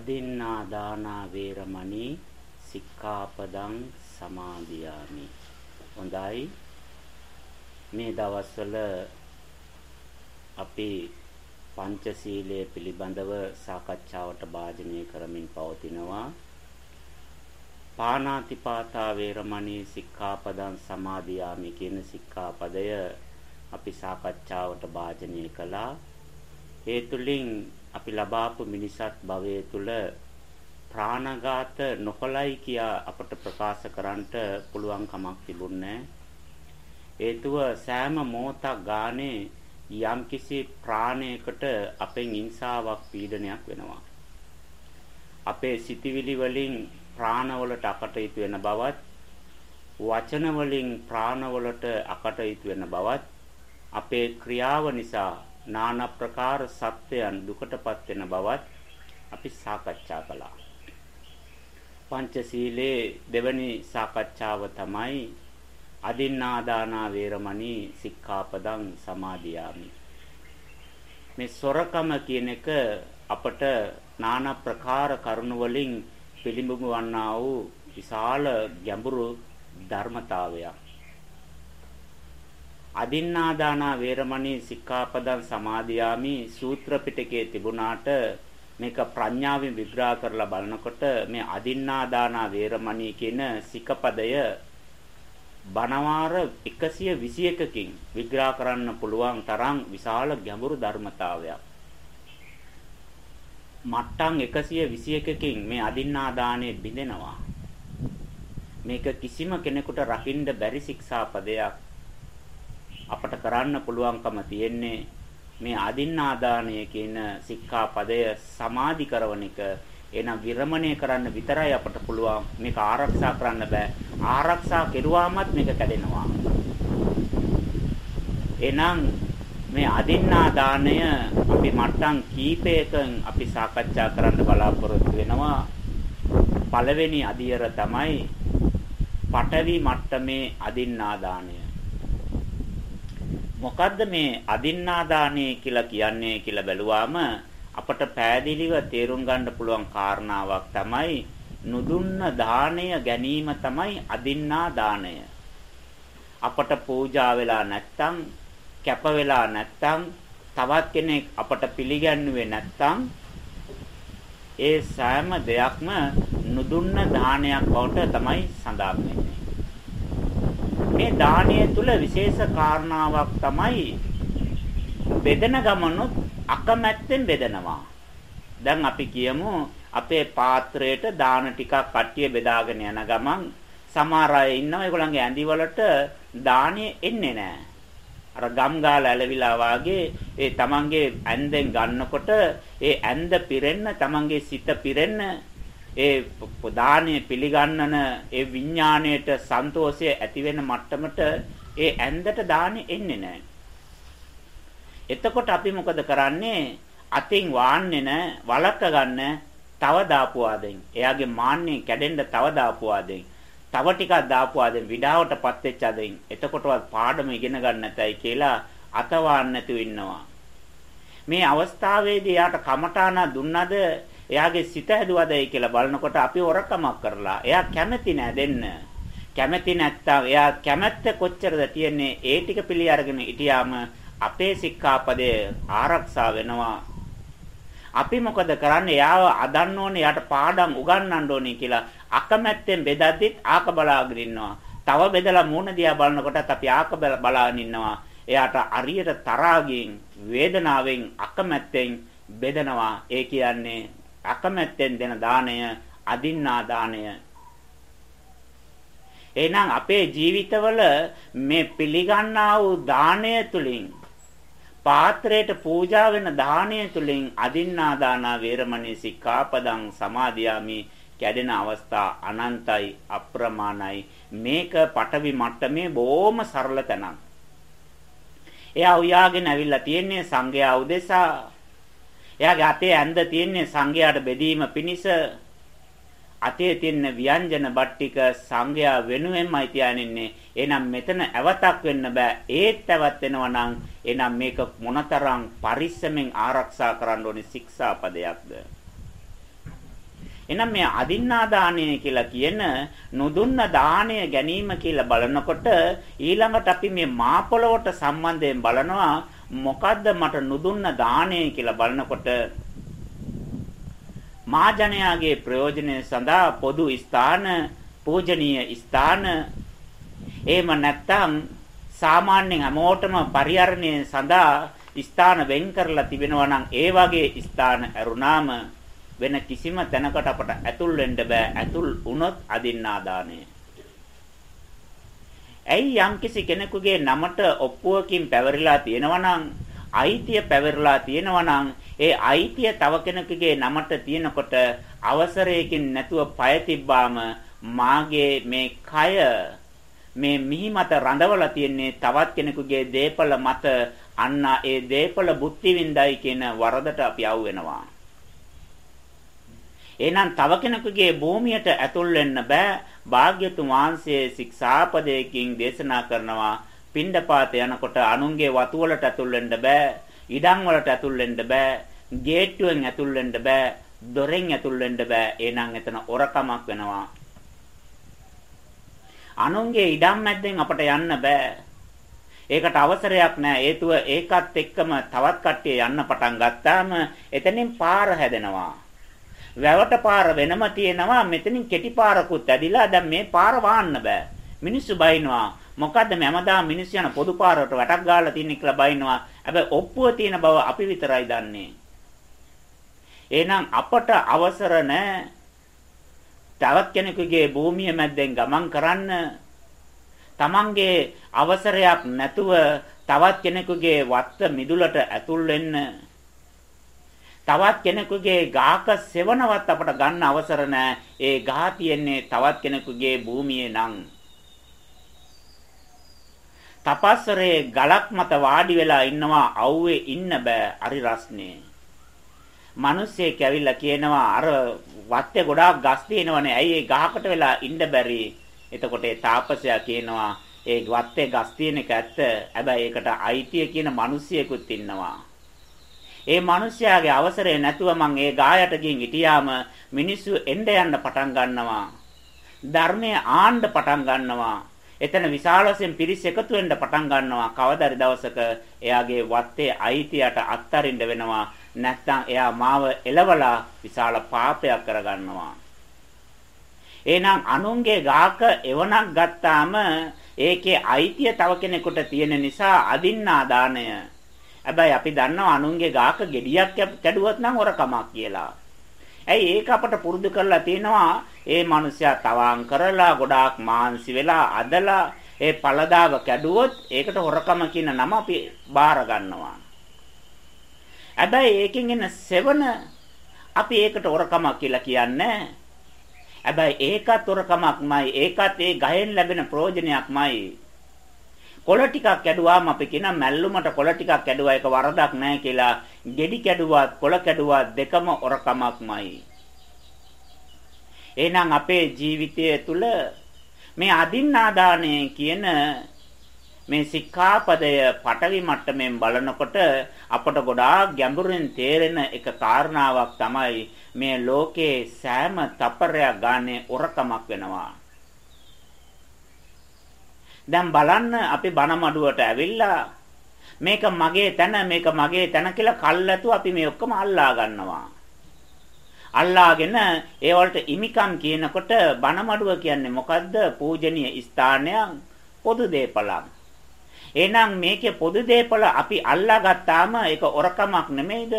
අදින්නා දානා වේරමණී සික්ඛාපදං සමාදියාමි. හොඳයි. මේ දවස්වල අපි පංචශීලයේ පිළිබඳව සාකච්ඡාවට භාජනය කරමින් පවතිනවා. පාණාතිපාතා වේරමණී සික්ඛාපදං සමාදියාමි කියන සික්ඛාපදය අපි සාකච්ඡාවට භාජනය කළා. ඒ තුලින් අපි ලබාපු මිනිසත් භවයේ තුල ප්‍රාණඝාත නොකලයි කියා අපට ප්‍රකාශ කරන්නට පුළුවන් කමක් තිබුණේ හේතුව සෑම මොහොතක් ගානේ යම්කිසි ප්‍රාණයකට අපෙන් හිංසාවක් පීඩනයක් වෙනවා. අපේ සිතිවිලි වලින් ප්‍රාණවලට අකටයුතු වෙන බවත් වචන වලින් ප්‍රාණවලට අකටයුතු වෙන බවත් අපේ ක්‍රියාව නිසා নানা ප්‍රකාර සත්‍යයන් දුකටපත් වෙන බවත් අපි සාකච්ඡා කළා. පංචශීලයේ දෙවැනි සාකච්ඡාව තමයි අදින්නාදානා වේරමණී සික්ඛාපදං සමාදියාමි. මේ සොරකම කියන එක අපට নানা ප්‍රකාර කරුණු වලින් පිළිඹු වන්නා වූ විශාල ගැඹුරු ධර්මතාවයක්. අදින්නාදානා වේරමණී සික්ඛාපදං සමාදියාමි සූත්‍ර පිටකයේ තිබුණාට මේක ප්‍රඥාවෙන් විග්‍රහ කරලා බලනකොට මේ අදින්නාදානා වේරමණී කියන සිකපදය බණවාර 121කින් විග්‍රහ කරන්න පුළුවන් තරම් විශාල ගැඹුරු ධර්මතාවයක්. මට්ටම් 121කින් මේ අදින්නාදානය බිඳෙනවා. මේක කිසිම කෙනෙකුට රකින්න බැරි ශික්ෂාපදයක්. අපට කරන්න පුළුවන්කම තියෙන්නේ මේ අදින්නාදානය කියන සික්ඛාපදය සමාධි කරවන එක. එනම් විරමණය කරන්න විතරයි අපට පුළුවන්. මේක ආරක්ෂා කරන්න බෑ. ආරක්ෂා කෙරුවාමත් මේක කැඩෙනවා. එනම් මේ අදින්නාදානය අපි මට්ටම් කීපයකින් අපි සාකච්ඡා කරන්න බලාපොරොත්තු වෙනවා. පළවෙනි අදියර තමයි පඨවි මට්ටමේ අදින්නාදානය මොකද්ද මේ අදින්නාදානය කියලා කියන්නේ කියලා බැලුවාම අපට පෑදිලිව තේරුම් ගන්න පුළුවන් කාරණාවක් තමයි නුදුන්න දාණය ගැනීම තමයි අදින්නා දාණය. අපට පූජා වෙලා නැත්තම් කැප වෙලා නැත්තම් තවත් කෙනෙක් අපට පිළිගන්නුවේ නැත්තම් ඒ සෑම දෙයක්ම නුදුන්න දානයක් බවට තමයි සඳහන් වෙන්නේ. මේ දානය තුල විශේෂ කාරණාවක් තමයි බෙදෙන ගමනොත් අකමැත්තෙන් බෙදනවා. දැන් අපි කියමු අපේ පාත්‍රයට දාන ටිකක් කට්ටිය බෙදාගෙන යන ගමන් සමහර අය ඉන්නවා ඒගොල්ලන්ගේ ඇඳි වලට දාණය එන්නේ නැහැ. අර ගම් ගාලා ඇලවිලා වාගේ ඒ තමන්ගේ ඇඳෙන් ගන්නකොට ඒ ඇඳ පිරෙන්න තමන්ගේ සිත පිරෙන්න ඒ දානීය පිළිගන්නන ඒ විඥාණයට සන්තෝෂය ඇති වෙන මට්ටමට ඒ ඇඳට දාන්නේ එන්නේ නැහැ. එතකොට අපි මොකද කරන්නේ? අතින් වාන්නේ නැහැ, වලක්ක ගන්න තව දාපුවාදෙන්. එයාගේ මාන්නේ කැඩෙන්න තව දාපුවාදෙන්. තව ටිකක් දාපුවාදෙන් විඩාවටපත් වෙච්ච අදින්. එතකොටවත් පාඩම ඉගෙන ගන්න නැතයි කියලා අතවාන්න නැතුව ඉන්නවා. මේ අවස්ථාවේදී යාට කමඨාන දුන්නද එයාගේ සිත හැදුවදයි කියලා බලනකොට අපි හොරකමක් කරලා එයා කැමති නෑ දෙන්න. කැමති නැත්තම් එයා කැමැත්ත කොච්චරද තියන්නේ ඒ ටික පිළි අරගෙන හිටියාම අපේ සික්ඛාපදය ආරක්ෂා වෙනවා. අපි මොකද කරන්නේ? එයාව අදන්න ඕනේ, එයාට පාඩම් උගන්වන්න ඕනේ කියලා අකමැත්තෙන් බෙදද්දිත් ආක බලාගෙන ඉන්නවා. තව බෙදලා මූණ දිහා බලනකොටත් අපි ආක බලාගෙන ඉන්නවා. එයාට අරියට තරහාගෙන් වේදනාවෙන් අකමැත්තෙන් බෙදනවා. ඒ කියන්නේ අකමැත්තෙන් දෙන දාණය අදින්නා දාණය. එහෙනම් අපේ ජීවිතවල මේ පිළිගන්නා වූ දාණය තුලින් පාත්‍රයට පූජා වෙන දාණය තුලින් අදින්නා දානා වේරමණී සික්ඛාපදං සමාදියාමි කැඩෙන අවස්ථා අනන්තයි අප්‍රමාණයි මේක පටවි මට්ටමේ බොහොම සරල තැනක්. එයා උයාගෙන ඇවිල්ලා තියෙන්නේ සංඝයා උදෙසා එයාගේ අතේ ඇඳ තියෙන්නේ සංඝයාට බෙදීම පිණිස අතේ තියෙන ව්‍යංජන බට්ටික සංඝයා වෙනුවෙන්මයි තියානින්නේ. එහෙනම් මෙතන ඇවතක් වෙන්න බෑ. ඒත් ඇවත් වෙනවා නම් එහෙනම් මේක මොනතරම් පරිස්සමෙන් ආරක්ෂා කරන්න ඕනේ ශික්ෂා පදයක්ද? එහෙනම් මේ අදින්නා දාණය කියලා කියන නොදුන්න දාණය ගැනීම කියලා බලනකොට ඊළඟට අපි මේ මාපොළවට සම්බන්ධයෙන් බලනවා මොකද්ද මට නොදුන්න දාණය කියලා බලනකොට මාජනයාගේ ප්‍රයෝජනය සඳහා පොදු ස්ථාන පූජනීය ස්ථාන එහෙම නැත්නම් සාමාන්‍යයෙන් හැමෝටම පරිහරණය සඳහා ස්ථාන වෙන් කරලා තිබෙනවා නම් ඒ වගේ ස්ථාන ඇරුණාම වෙන කිසිම තැනකට අපට ඇතුල් වෙන්න බෑ ඇතුල් වුණොත් අදින්නා දාණය. ඇයි යම්කිසි කෙනෙකුගේ නමට ඔප්පුවකින් පැවරිලා තියෙනවා නම් අයිතිය පැවරලා තියෙනවා නම් ඒ අයිතිය තව කෙනෙකුගේ නමට තියෙනකොට අවසරයකින් නැතුව පය තිබ්බාම මාගේ මේ කය මේ මිහි මත රඳවලා තියෙන්නේ තවත් කෙනෙකුගේ දීපල මත අන්න ඒ දීපල බුද්ධි විඳයි කියන වරදට අපි අවු වෙනවා. එහෙනම් තව කෙනෙකුගේ භූමියට ඇතුල් වෙන්න බෑ. භාග්‍යතුන් වහන්සේ ශික්ෂාපදයකින් දේශනා කරනවා පින්ඩපාත යනකොට අනුන්ගේ වතු වලට ඇතුල් වෙන්න බෑ. ඉඩම් වලට ඇතුල් වෙන්න බෑ. ගේට්ටුවෙන් ඇතුල් වෙන්න බෑ. දොරෙන් ඇතුල් වෙන්න බෑ. එහෙනම් එතන ඔරකමක් වෙනවා. අනුන්ගේ ඉඩම් මැද්දෙන් අපට යන්න බෑ. ඒකට අවසරයක් නැහැ. හේතුව ඒකත් එක්කම තවත් කට්ටිය යන්න පටන් ගත්තාම එතනින් පාර හැදෙනවා. වැවට පාර වෙනම තියෙනවා. මෙතනින් කෙටි පාරකුත් ඇදිලා දැන් මේ පාර වාන්න බෑ. මිනිස්සු බයිනවා. මොකද්ද මමදා මිනිස්සු යන පොදු පාරකට වැටක් ගාලා තින්නේ කියලා බයිනවා. හැබැයි ඔප්පුව තියෙන බව අපි විතරයි දන්නේ. එහෙනම් අපට අවසර නැහැ. තවත් කෙනෙකුගේ භූමිය මැද්දෙන් ගමන් කරන්න තමන්ගේ අවසරයක් නැතුව තවත් කෙනෙකුගේ වත්ත මිදුලට ඇතුල් වෙන්න තවත් කෙනෙකුගේ ගාක සෙවණවත් අපට ගන්න අවසර නැහැ. ඒ ගහ තියෙන්නේ තවත් කෙනෙකුගේ භූමියේ නම්. තපස්සරේ ගලක් මත වාඩි වෙලා ඉන්නවා අවුවේ ඉන්න බෑ අරි රස්නේ. මිනිස්සෙක් ඇවිල්ලා කියනවා අර වත්තේ ගොඩාක් ගස් තියෙනවනේ. ඇයි ඒ ගහකට වෙලා ඉන්න බැරි? එතකොට ඒ තාපසයා කියනවා ඒ වත්තේ ගස් තියෙන එක ඇත්ත. හැබැයි ඒකට අයිතිය කියන මිනිසියෙකුත් ඉන්නවා. ඒ මිනිස්යාගේ අවසරය නැතුව මං ඒ ගායට ගින් හිටියාම මිනිස්සු එන්න යන්න පටන් ගන්නවා. ධර්මයේ ආණ්ඩ පටන් ගන්නවා. එතන විශාල වශයෙන් පිරිස් එකතු වෙන්න පටන් ගන්නවා. කවදාරි දවසක එයාගේ වත්තේ අයිතියට අත්තරින්න වෙනවා. නැත්නම් එයා මාව එලවලා විශාල පාපයක් කරගන්නවා. එහෙනම් අනුන්ගේ ගාක එවණක් ගත්තාම ඒකේ අයිතිය තව කෙනෙකුට තියෙන නිසා අදින්නා දාණය. හැබැයි අපි දන්නවා අනුන්ගේ ගාක gediyak කැඩුවත් නම් හොරකමක් කියලා. ඇයි ඒක අපට පුරුදු කරලා තිනවා ඒ මිනිසයා තවාම් කරලා ගොඩාක් මාන්සි වෙලා අදලා ඒ පළදාව කැඩුවොත් ඒකට හොරකම කියන නම අපි බාර ගන්නවා. හැබැයි ඒකෙන් එන සෙවන අපි ඒකට හොරකමක් කියලා කියන්නේ හැබැයි ඒකත් හොරකමක්මයි ඒකත් ඒ ගහෙන් ලැබෙන ප්‍රයෝජනයක්මයි කොළ ටිකක් කැඩුවාම අපි කියන මැල්ලුමට කොළ ටිකක් කැඩුවා. ඒක වරදක් නැහැ කියලා. ගෙඩි කැඩුවත් කොළ කැඩුවත් දෙකම හොරකමක්මයි එහෙනම් අපේ ජීවිතය තුළ මේ අදින්නාදානය කියන මේ සික්ඛාපදය පටවි මට්ටමින් බලනකොට අපට ගොඩාක් ගැඹුරින් තේරෙන එක කාරණාවක් තමයි මේ ලෝකේ සෑම තපරයක් ගානේ ඔරකමක් වෙනවා. දැන් බලන්න අපි බණ මඩුවට ඇවිල්ලා මේක මගේ තැන මේක මගේ තැන කියලා කල්ැතු අපි මේ ඔක්කොම අල්ලා ගන්නවා. අල්ලාගෙන ඒ වලට ඉමිකම් කියනකොට බණ මඩුව කියන්නේ මොකද්ද? පූජනීය ස්ථානයක් පොදු දේපලක්. එහෙනම් මේකේ පොදු දේපල අපි අල්ලා ගත්තාම ඒක ඔරකමක් නෙමෙයිද?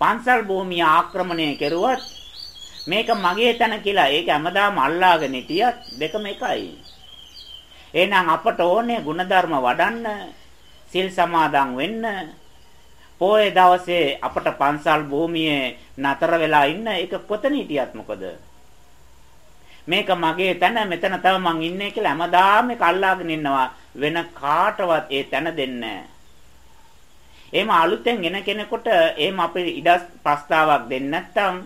පන්සල් භූමිය ආක්‍රමණය කෙරුවත් මේක මගේ තැන කියලා ඒක හැමදාම අල්ලාගෙන හිටියත් දෙකම එකයි. එහෙනම් අපට ඕනේ ಗುಣධර්ම වඩන්න, සිල් සමාදන් වෙන්න, පොයේ දවසේ අපට පන්සල් භූමියේ නතර වෙලා ඉන්න ඒක කොතන හිටියත් මොකද? මේක මගේ තැන මෙතන තමයි මං ඉන්නේ කියලා හැමදාම ඒක අල්ලාගෙන ඉන්නවා. වෙන කාටවත් ඒ තැන දෙන්නේ එහෙම අලුතෙන් එන කෙනෙකුට එහෙම අපි ඉඩ ප්‍රස්තාවක් දෙන්නේ නැත්නම්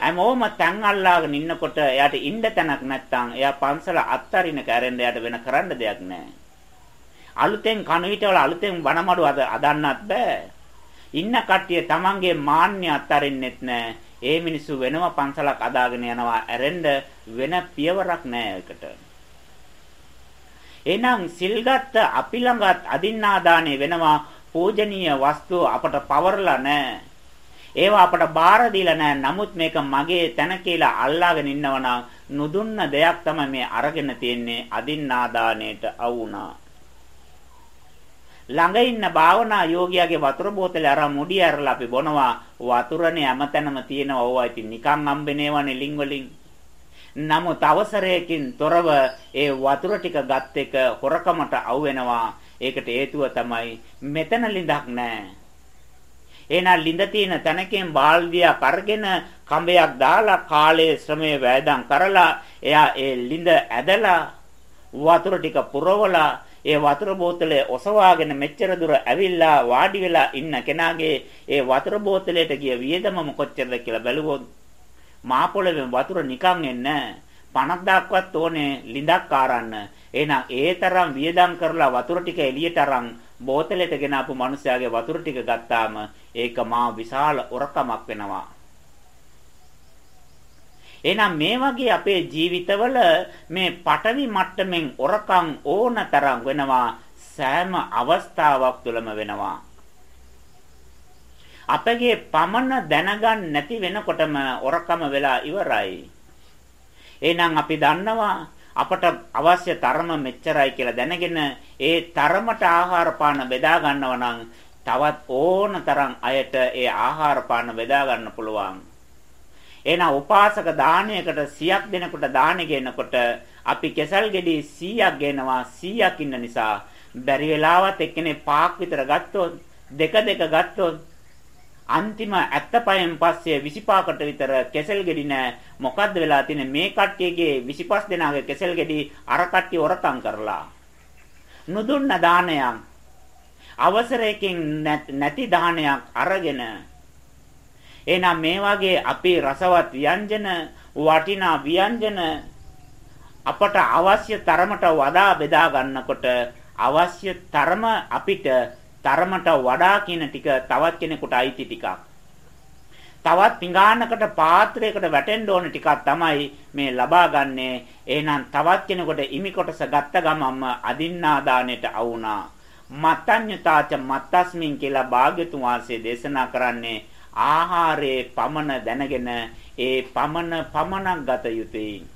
හැමෝම තැන් අල්ලාගෙන ඉන්නකොට එයාට ඉන්න තැනක් නැත්නම් එයා පන්සල අත්තරින කැරෙන්න එයාට වෙන කරන්න දෙයක් නැහැ. අලුතෙන් කණු විටවල අලුතෙන් වනමඩු අද අදන්නත් බෑ. ඉන්න කට්ටිය තමන්ගේ මාන්නය අත්හරින්නෙත් නැහැ. ඒ මිනිස්සු වෙනම පන්සලක් අදාගෙන යනවා. ඇරෙන්න වෙන පියවරක් නැහැ ඒකට. එහෙනම් සිල්ගත් අපි ළඟත් අදින්නාදානේ වෙනවා පූජනීය වස්තු අපට පවරලා නැහැ. ඒවා අපට බාර දීලා නැහැ. නමුත් මේක මගේ තැන කියලා අල්ලාගෙන ඉන්නවනම් නුදුන්න දෙයක් තමයි මේ අරගෙන තියෙන්නේ අදින්නාදානේට අවුණා. ළඟ ඉන්න භාවනා යෝගියාගේ වතුර බෝතලේ අරන් මුඩි ඇරලා අපි බොනවා වතුරනේ හැමතැනම තියෙනවා ඕවා ඉතින් නිකන් හම්බෙනේවනේ ලිං වලින් නමුත් අවසරයකින් තොරව ඒ වතුර ටික ගත් එක හොරකමට අවු වෙනවා ඒකට හේතුව තමයි මෙතන ලිඳක් නැහැ එහෙනම් ලිඳ තියෙන තැනකින් බාල්දියක් අරගෙන කඹයක් දාලා කාලයේ ශ්‍රමයේ වැයදම් කරලා එයා ඒ ලිඳ ඇදලා වතුර ටික පුරවලා ඒ වතුර බෝතලේ ඔසවාගෙන මෙච්චර දුර ඇවිල්ලා වාඩි වෙලා ඉන්න කෙනාගේ ඒ වතුර බෝතලයට ගිය වියදම කොච්චරද කියලා බැලුවොත් මා පොළවේ වතුර නිකන් එන්නේ 50ක්වත් ඕනේ ලිඳක් ආරන්න. එහෙනම් ඒ තරම් වියදම් කරලා වතුර ටික එළියට අරන් බෝතලෙට ගෙන ආපු මිනිස්යාගේ වතුර ටික ගත්තාම ඒක මා විශාල ඔරකමක් වෙනවා. එහෙනම් මේ වගේ අපේ ජීවිතවල මේ පටවි මට්ටමින් ඔරකම් ඕන තරම් වෙනවා සෑම අවස්ථාවක් තුළම වෙනවා. අපගේ පමන දැනගන්න නැති වෙනකොටම ඔරකම වෙලා ඉවරයි. එහෙනම් අපි දන්නවා අපට අවශ්‍ය තරම මෙච්චරයි කියලා දැනගෙන ඒ තරමට ආහාර පාන බෙදා ගන්නවා නම් තවත් ඕන තරම් අයට ඒ ආහාර පාන බෙදා ගන්න පුළුවන්. එහෙනම් උපාසක දානයකට 100ක් දෙනකොට දානෙ ගෙනකොට අපි කෙසල් ගෙඩි 100ක් ගෙනවා 100ක් ඉන්න නිසා බැරි වෙලාවත් එක්කෙනේ පාක් විතර ගත්තොත් දෙක දෙක ගත්තොත් අන්තිම ඇත්තපයෙන් පස්සේ 25කට විතර කෙසල් ගෙඩි නෑ. මොකද්ද වෙලා තියෙන්නේ? මේ කට්ටියගේ 25 දෙනාගේ කෙසල් ගෙඩි අර කට්ටිය හොරකම් කරලා. නුදුන්න දානයක් අවසරයකින් නැති දානයක් අරගෙන. එහෙනම් මේ වගේ අපේ රසවත් ව්‍යංජන වටිනා ව්‍යංජන අපට අවශ්‍ය තරමට වඩා බෙදා ගන්නකොට අවශ්‍ය තරම අපිට තරමට වඩා කියන ටික තවත් කෙනෙකුට අයිති ටිකක්. තවත් පිඟානකට පාත්‍රයකට වැටෙන්න ඕන ටිකක් තමයි මේ ලබා ගන්නේ. එහෙනම් තවත් කෙනෙකුට ඉමි කොටස ගත්ත ගමන්ම අදින්නා දාණයට අවුනා. මත්ඤ්‍යතාච මත්තස්මින් කියලා භාග්‍යතුන් වහන්සේ දේශනා කරන්නේ ආහාරයේ පමන දැනගෙන ඒ පමන පමනක් ගත යුතුයි.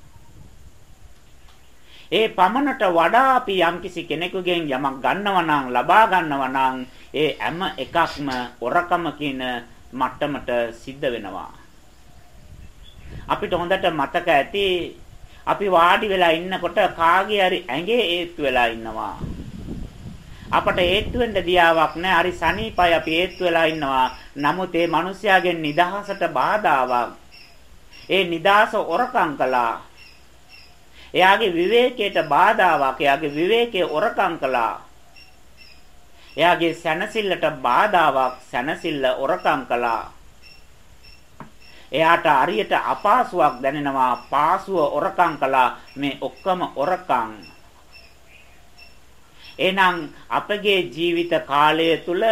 ඒ පමනට වඩා අපි යම්කිසි කෙනෙකුගෙන් යමක් ගන්නවා නම් ලබා ගන්නවා නම් ඒ හැම එකක්ම ඔරකම කියන මට්ටමට සිද්ධ වෙනවා. අපිට හොඳට මතක ඇති අපි වාඩි වෙලා ඉන්නකොට කාගේ හරි ඇඟේ ඒත්තු වෙලා ඉන්නවා. අපට හේතු වෙන්න දියාවක් නැහැ. හරි සනීපයි අපි හේතු වෙලා ඉන්නවා. නමුත් ඒ මිනිස්යාගෙන් නිදහසට බාධාවක්. ඒ නිදහස ඔරකම් කළා. එයාගේ විවේකයට බාධාවක්. එයාගේ විවේකයේ ඔරකම් කළා. එයාගේ සැනසෙල්ලට බාධාවක්. සැනසෙල්ල ඔරකම් කළා. එයාට හරියට අපහසුාවක් දැනෙනවා. පාසුව ඔරකම් කළා. මේ ඔක්කොම ඔරකම් එහෙනම් අපගේ ජීවිත කාලය තුල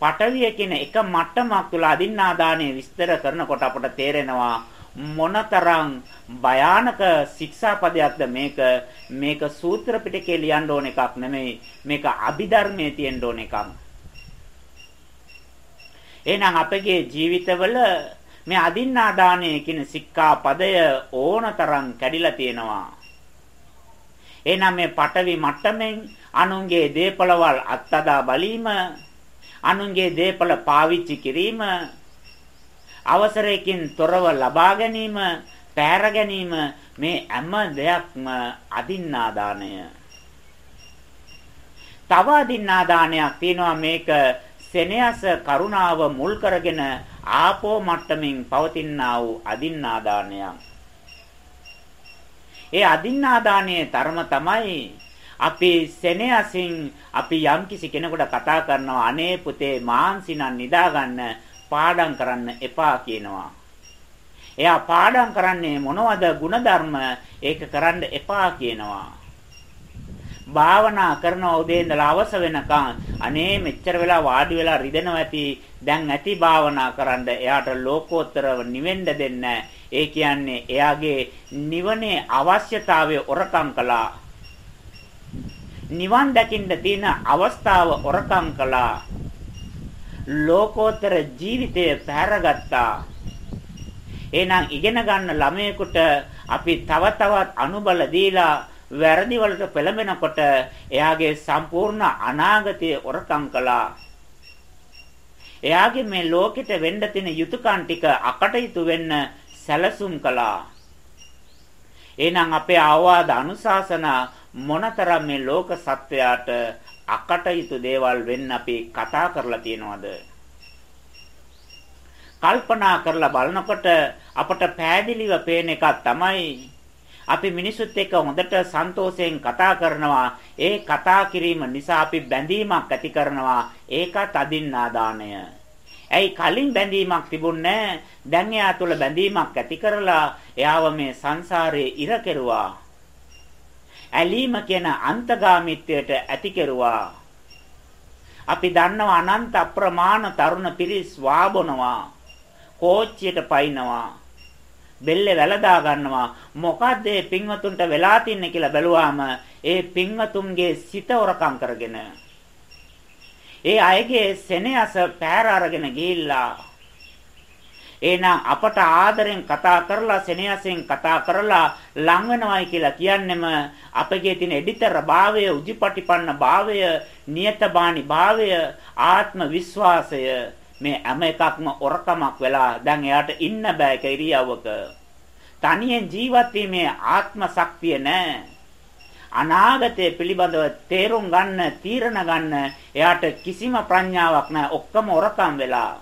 පටවිය කියන එක මට්ටමක් තුල අදින්නාදානය විස්තර කරනකොට අපට තේරෙනවා මොනතරම් භයානක ශික්ෂාපදයක්ද මේක? මේක සූත්‍ර පිටකේ ලියන්න ඕන එකක් නෙමෙයි. මේක අභිධර්මයේ තියෙන්න ඕන එකක්. එහෙනම් අපගේ ජීවිතවල මේ අදින්නාදානය කියන සික්ඛාපදය ඕනතරම් කැඩිලා තියෙනවා. එහෙනම් මේ පටවි මට්ටමින් අනුන්ගේ දේපලවල් අත්අදා බලීම අනුන්ගේ දේපල පාවිච්චි කිරීම අවසරයකින් තොරව ලබා ගැනීම පෑර ගැනීම මේ හැම දෙයක්ම අදින්නාදානය. තව අදින්නාදානයක් තියෙනවා මේක සෙනෙහස කරුණාව මුල් කරගෙන ආපෝ මට්ටමින් පවතිනා වූ අදින්නාදානයක්. ඒ අදින්නාදානයේ ධර්ම තමයි අපි සෙනෙහසින් අපි යම්කිසි කෙනෙකුට කතා කරනවා අනේ පුතේ මාන්සිනම් නිදාගන්න පාඩම් කරන්න එපා කියනවා. එයා පාඩම් කරන්නේ මොනවද ಗುಣධර්ම? ඒක කරන්න එපා කියනවා. භාවනා කරන උදේ ඉඳලා අවස වෙනකන් අනේ මෙච්චර වෙලා වාඩි වෙලා රිදෙනවා ඇති. දැන් ඇති භාවනා කරන්න එයාට ලෝකෝත්තරව නිවෙන්න දෙන්න. ඒ කියන්නේ එයාගේ නිවනේ අවශ්‍යතාවය ඔරකම් කළා. නිවන් දකින්න තියෙන අවස්ථාව ඔරකම් කළා. ලෝකෝත්තර ජීවිතය පැහැරගත්තා එහෙනම් ඉගෙන ගන්න ළමයෙකුට අපි තව තවත් අනුබල දීලා වැරදි වලට පෙළඹෙනකොට එයාගේ සම්පූර්ණ අනාගතය ඔරකම් කළා. එයාගේ මේ ලෝකෙට වෙන්න තියෙන යුතුයකම් ටික අකටයුතු වෙන්න සැලසුම් කළා. එහෙනම් අපේ ආවාද අනුශාසනා මොනතරම් මේ ලෝක සත්වයාට අකටයුතු දේවල් වෙන්න අපි කතා කරලා තියෙනවද? කල්පනා කරලා බලනකොට අපට පෑදිලිව පේන එකක් තමයි අපි මිනිසුත් එක්ක හොඳට සන්තෝෂයෙන් කතා කරනවා. ඒ කතා කිරීම නිසා අපි බැඳීමක් ඇති කරනවා. ඒකත් අදින්නාදානය ඇයි කලින් බැඳීමක් තිබුණේ දැන් එයා තුල බැඳීමක් ඇති කරලා එයාව මේ සංසාරයේ ඉර කෙරුවා ඇලීම කියන අන්තගාමීත්වයට ඇති කෙරුවා. අපි දන්නවා අනන්ත අප්‍රමාණ තරුණ පිරිස් වාබනවා කෝච්චියට පයින්නවා බෙල්ලේ වැලදා ගන්නවා. මොකද්ද මේ පින්වතුන්ට වෙලා තින්නේ කියලා බැලුවාම ඒ පින්වතුන්ගේ සිත ඔරකම් කරගෙන ඒ අයගේ සෙනෙහස පෑර අරගෙන ගිහිල්ලා එහෙනම් අපට ආදරෙන් කතා කරලා සෙනෙහසෙන් කතා කරලා ලං වෙනවයි කියලා කියන්නෙම අපගේ තියෙන එඩිතර භාවය, උජිපටිපන්න භාවය, නියතබානි භාවය, ආත්ම විශ්වාසය මේ හැම එකක්ම ඔරකමක් වෙලා දැන් එයාට ඉන්න බෑ ඒක ඉරියව්වක. තනියෙන් ජීවත් වීමේ ආත්ම ශක්තිය නැහැ. අනාගතය පිළිබඳව තේරුම් ගන්න, තීරණ ගන්න එයාට කිසිම ප්‍රඥාවක් නැහැ. ඔක්කොම ඔරකම් වෙලා.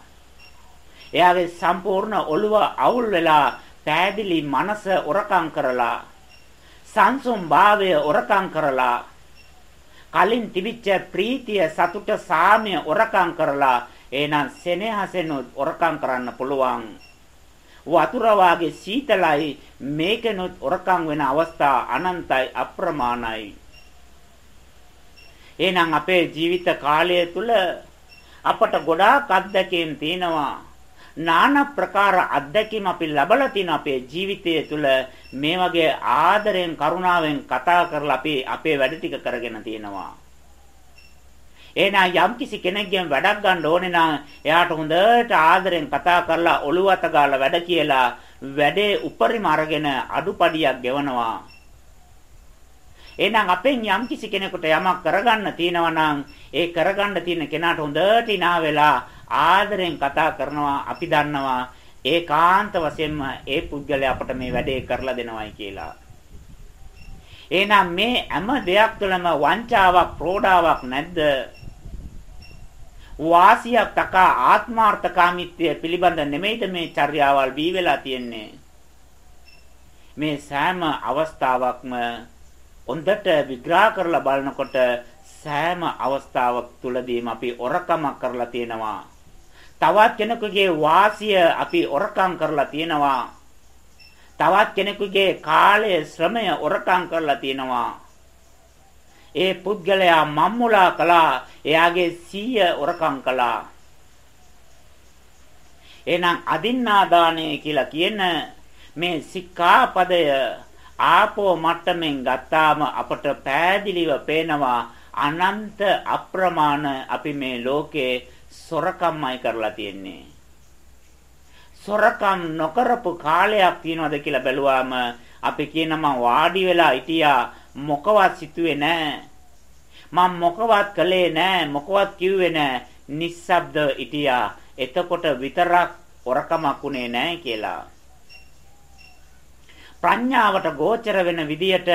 එයාගේ සම්පූර්ණ ඔළුව අවුල් වෙලා, පෑදිලි මනස ඔරකම් කරලා, සංසුම් භාවය ඔරකම් කරලා, කලින් තිබිච්ච ප්‍රීතිය, සතුට, සාමය ඔරකම් කරලා එහෙනම් සෙනෙහසෙනුත් ඔරකම් කරන්න පුළුවන්. වතුර වාගේ සීතලයි මේකෙනුත් ඔරකම් වෙන අවස්ථා අනන්තයි අප්‍රමාණයි. එහෙනම් අපේ ජීවිත කාලය තුල අපට ගොඩාක් අත්දැකීම් තියෙනවා. নানা ප්‍රකාර අත්දැකීම් අපි ලබලා තියෙන අපේ ජීවිතය තුළ මේ වගේ ආදරෙන් කරුණාවෙන් කතා කරලා අපි අපේ වැඩ ටික කරගෙන තියෙනවා. එහෙනම් යම්කිසි කෙනෙක්ගෙන් වැඩක් ගන්න ඕනේ නම් එයාට හොඳට ආදරෙන් කතා කරලා ඔළුව අත ගාලා වැඩ කියලා වැඩේ උපරිම අරගෙන අඩුපඩියක් ගෙවනවා. එහෙනම් අපෙන් යම්කිසි කෙනෙකුට යමක් කරගන්න තියෙනවා නම් ඒ කරගන්න තියෙන කෙනාට හොඳට ඉනා වෙලා ආදරෙන් කතා කරනවා අපි දන්නවා ඒකාන්ත වශයෙන්ම ඒ පුද්ගලයා අපට මේ වැඩේ කරලා දෙනවයි කියලා. එහෙනම් මේ හැම දෙයක් තුළම වංචාවක් ප්‍රෝඩාවක් නැද්ද? වාසියක් තකා ආත්මාර්ථකාමීත්වය පිළිබඳ නෙමෙයිද මේ චර්යාවල් වී වෙලා තියෙන්නේ මේ සෑම අවස්ථාවක්ම හොඳට විග්‍රහ කරලා බලනකොට සෑම අවස්ථාවක් තුලදීම අපි ඔරකමක් කරලා තියෙනවා තවත් කෙනෙකුගේ වාසිය අපි ඔරකම් කරලා තියෙනවා. තවත් කෙනෙකුගේ කාලය ශ්‍රමය ඔරකම් කරලා තියෙනවා. ඒ පුද්ගලයා මම්මුලා කළා එයාගේ සීය ඔරකම් කළා. එහෙනම් අදින්නාදානය කියලා කියන මේ සික්ඛාපදය ආපෝ මට්ටමින් ගත්තාම අපට පෑදිලිව පේනවා අනන්ත අප්‍රමාණ අපි මේ ලෝකේ සොරකම්මයි කරලා තියෙන්නේ සොරකම් නොකරපු කාලයක් තියනවද කියලා බැලුවාම අපි කියනවා වාඩි වෙලා හිටියා මොකවත් සිතුවේ නැහැ. මම මොකවත් කළේ නැහැ, මොකවත් කිව්වේ නැහැ. නිස්සබ්ද හිටියා. එතකොට විතරක් ඔරකමක් උනේ නැහැ කියලා. ප්‍රඥාවට ගෝචර වෙන විදියට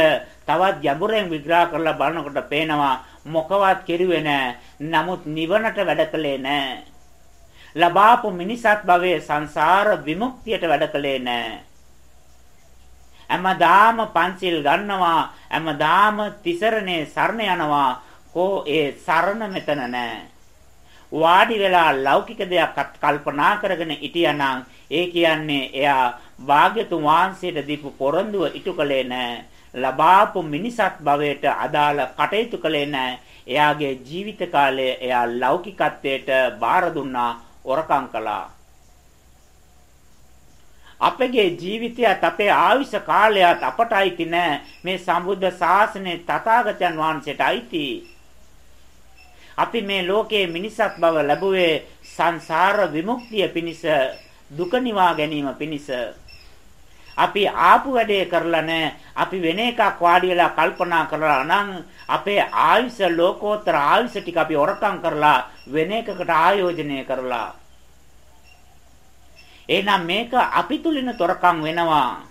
තවත් ගැඹුරෙන් විග්‍රහ කරලා බලනකොට පේනවා මොකවත් කෙරුවේ නැහැ. නමුත් නිවනට වැඩ කළේ නැහැ. ලබාපු මිනිසත් භවයේ සංසාර විමුක්තියට වැඩ කළේ නැහැ. හැමදාම පන්සිල් ගන්නවා හැමදාම තිසරණේ සරණ යනවා කෝ ඒ සරණ මෙතන නෑ වාඩි වෙලා ලෞකික දෙයක් කල්පනා කරගෙන හිටියානම් ඒ කියන්නේ එයා භාග්‍යතුන් වහන්සේට දීපු පොරොන්දුව ඉටු කළේ නෑ ලබාපු මිනිසත් භවයට අදාළ කටයුතු කළේ නැහැ. එයාගේ ජීවිත කාලය එයා ලෞකිකත්වයට බාර දුන්නා, ඔරකම් කළා. අපගේ ජීවිතයත් අපේ ආයුෂ කාලයත් අපට අයිති නෑ. මේ සම්බුද්ධ ශාසනයේ තථාගතයන් වහන්සේට අයිති. අපි මේ ලෝකයේ මිනිසක් බව ලැබුවේ සංසාර විමුක්තිය පිණිස දුක නිවා ගැනීම පිණිස. අපි ආපු වැඩේ කරලා නැහැ. අපි වෙන එකක් වාඩි වෙලා කල්පනා කරලා නම් අපේ ආයුෂ ලෝකෝත්තර ආයුෂ ටික අපි හොරකම් කරලා වෙන එකකට ආයෝජනය කරලා එහෙනම් මේක අපි තුලින තොරකම් වෙනවා.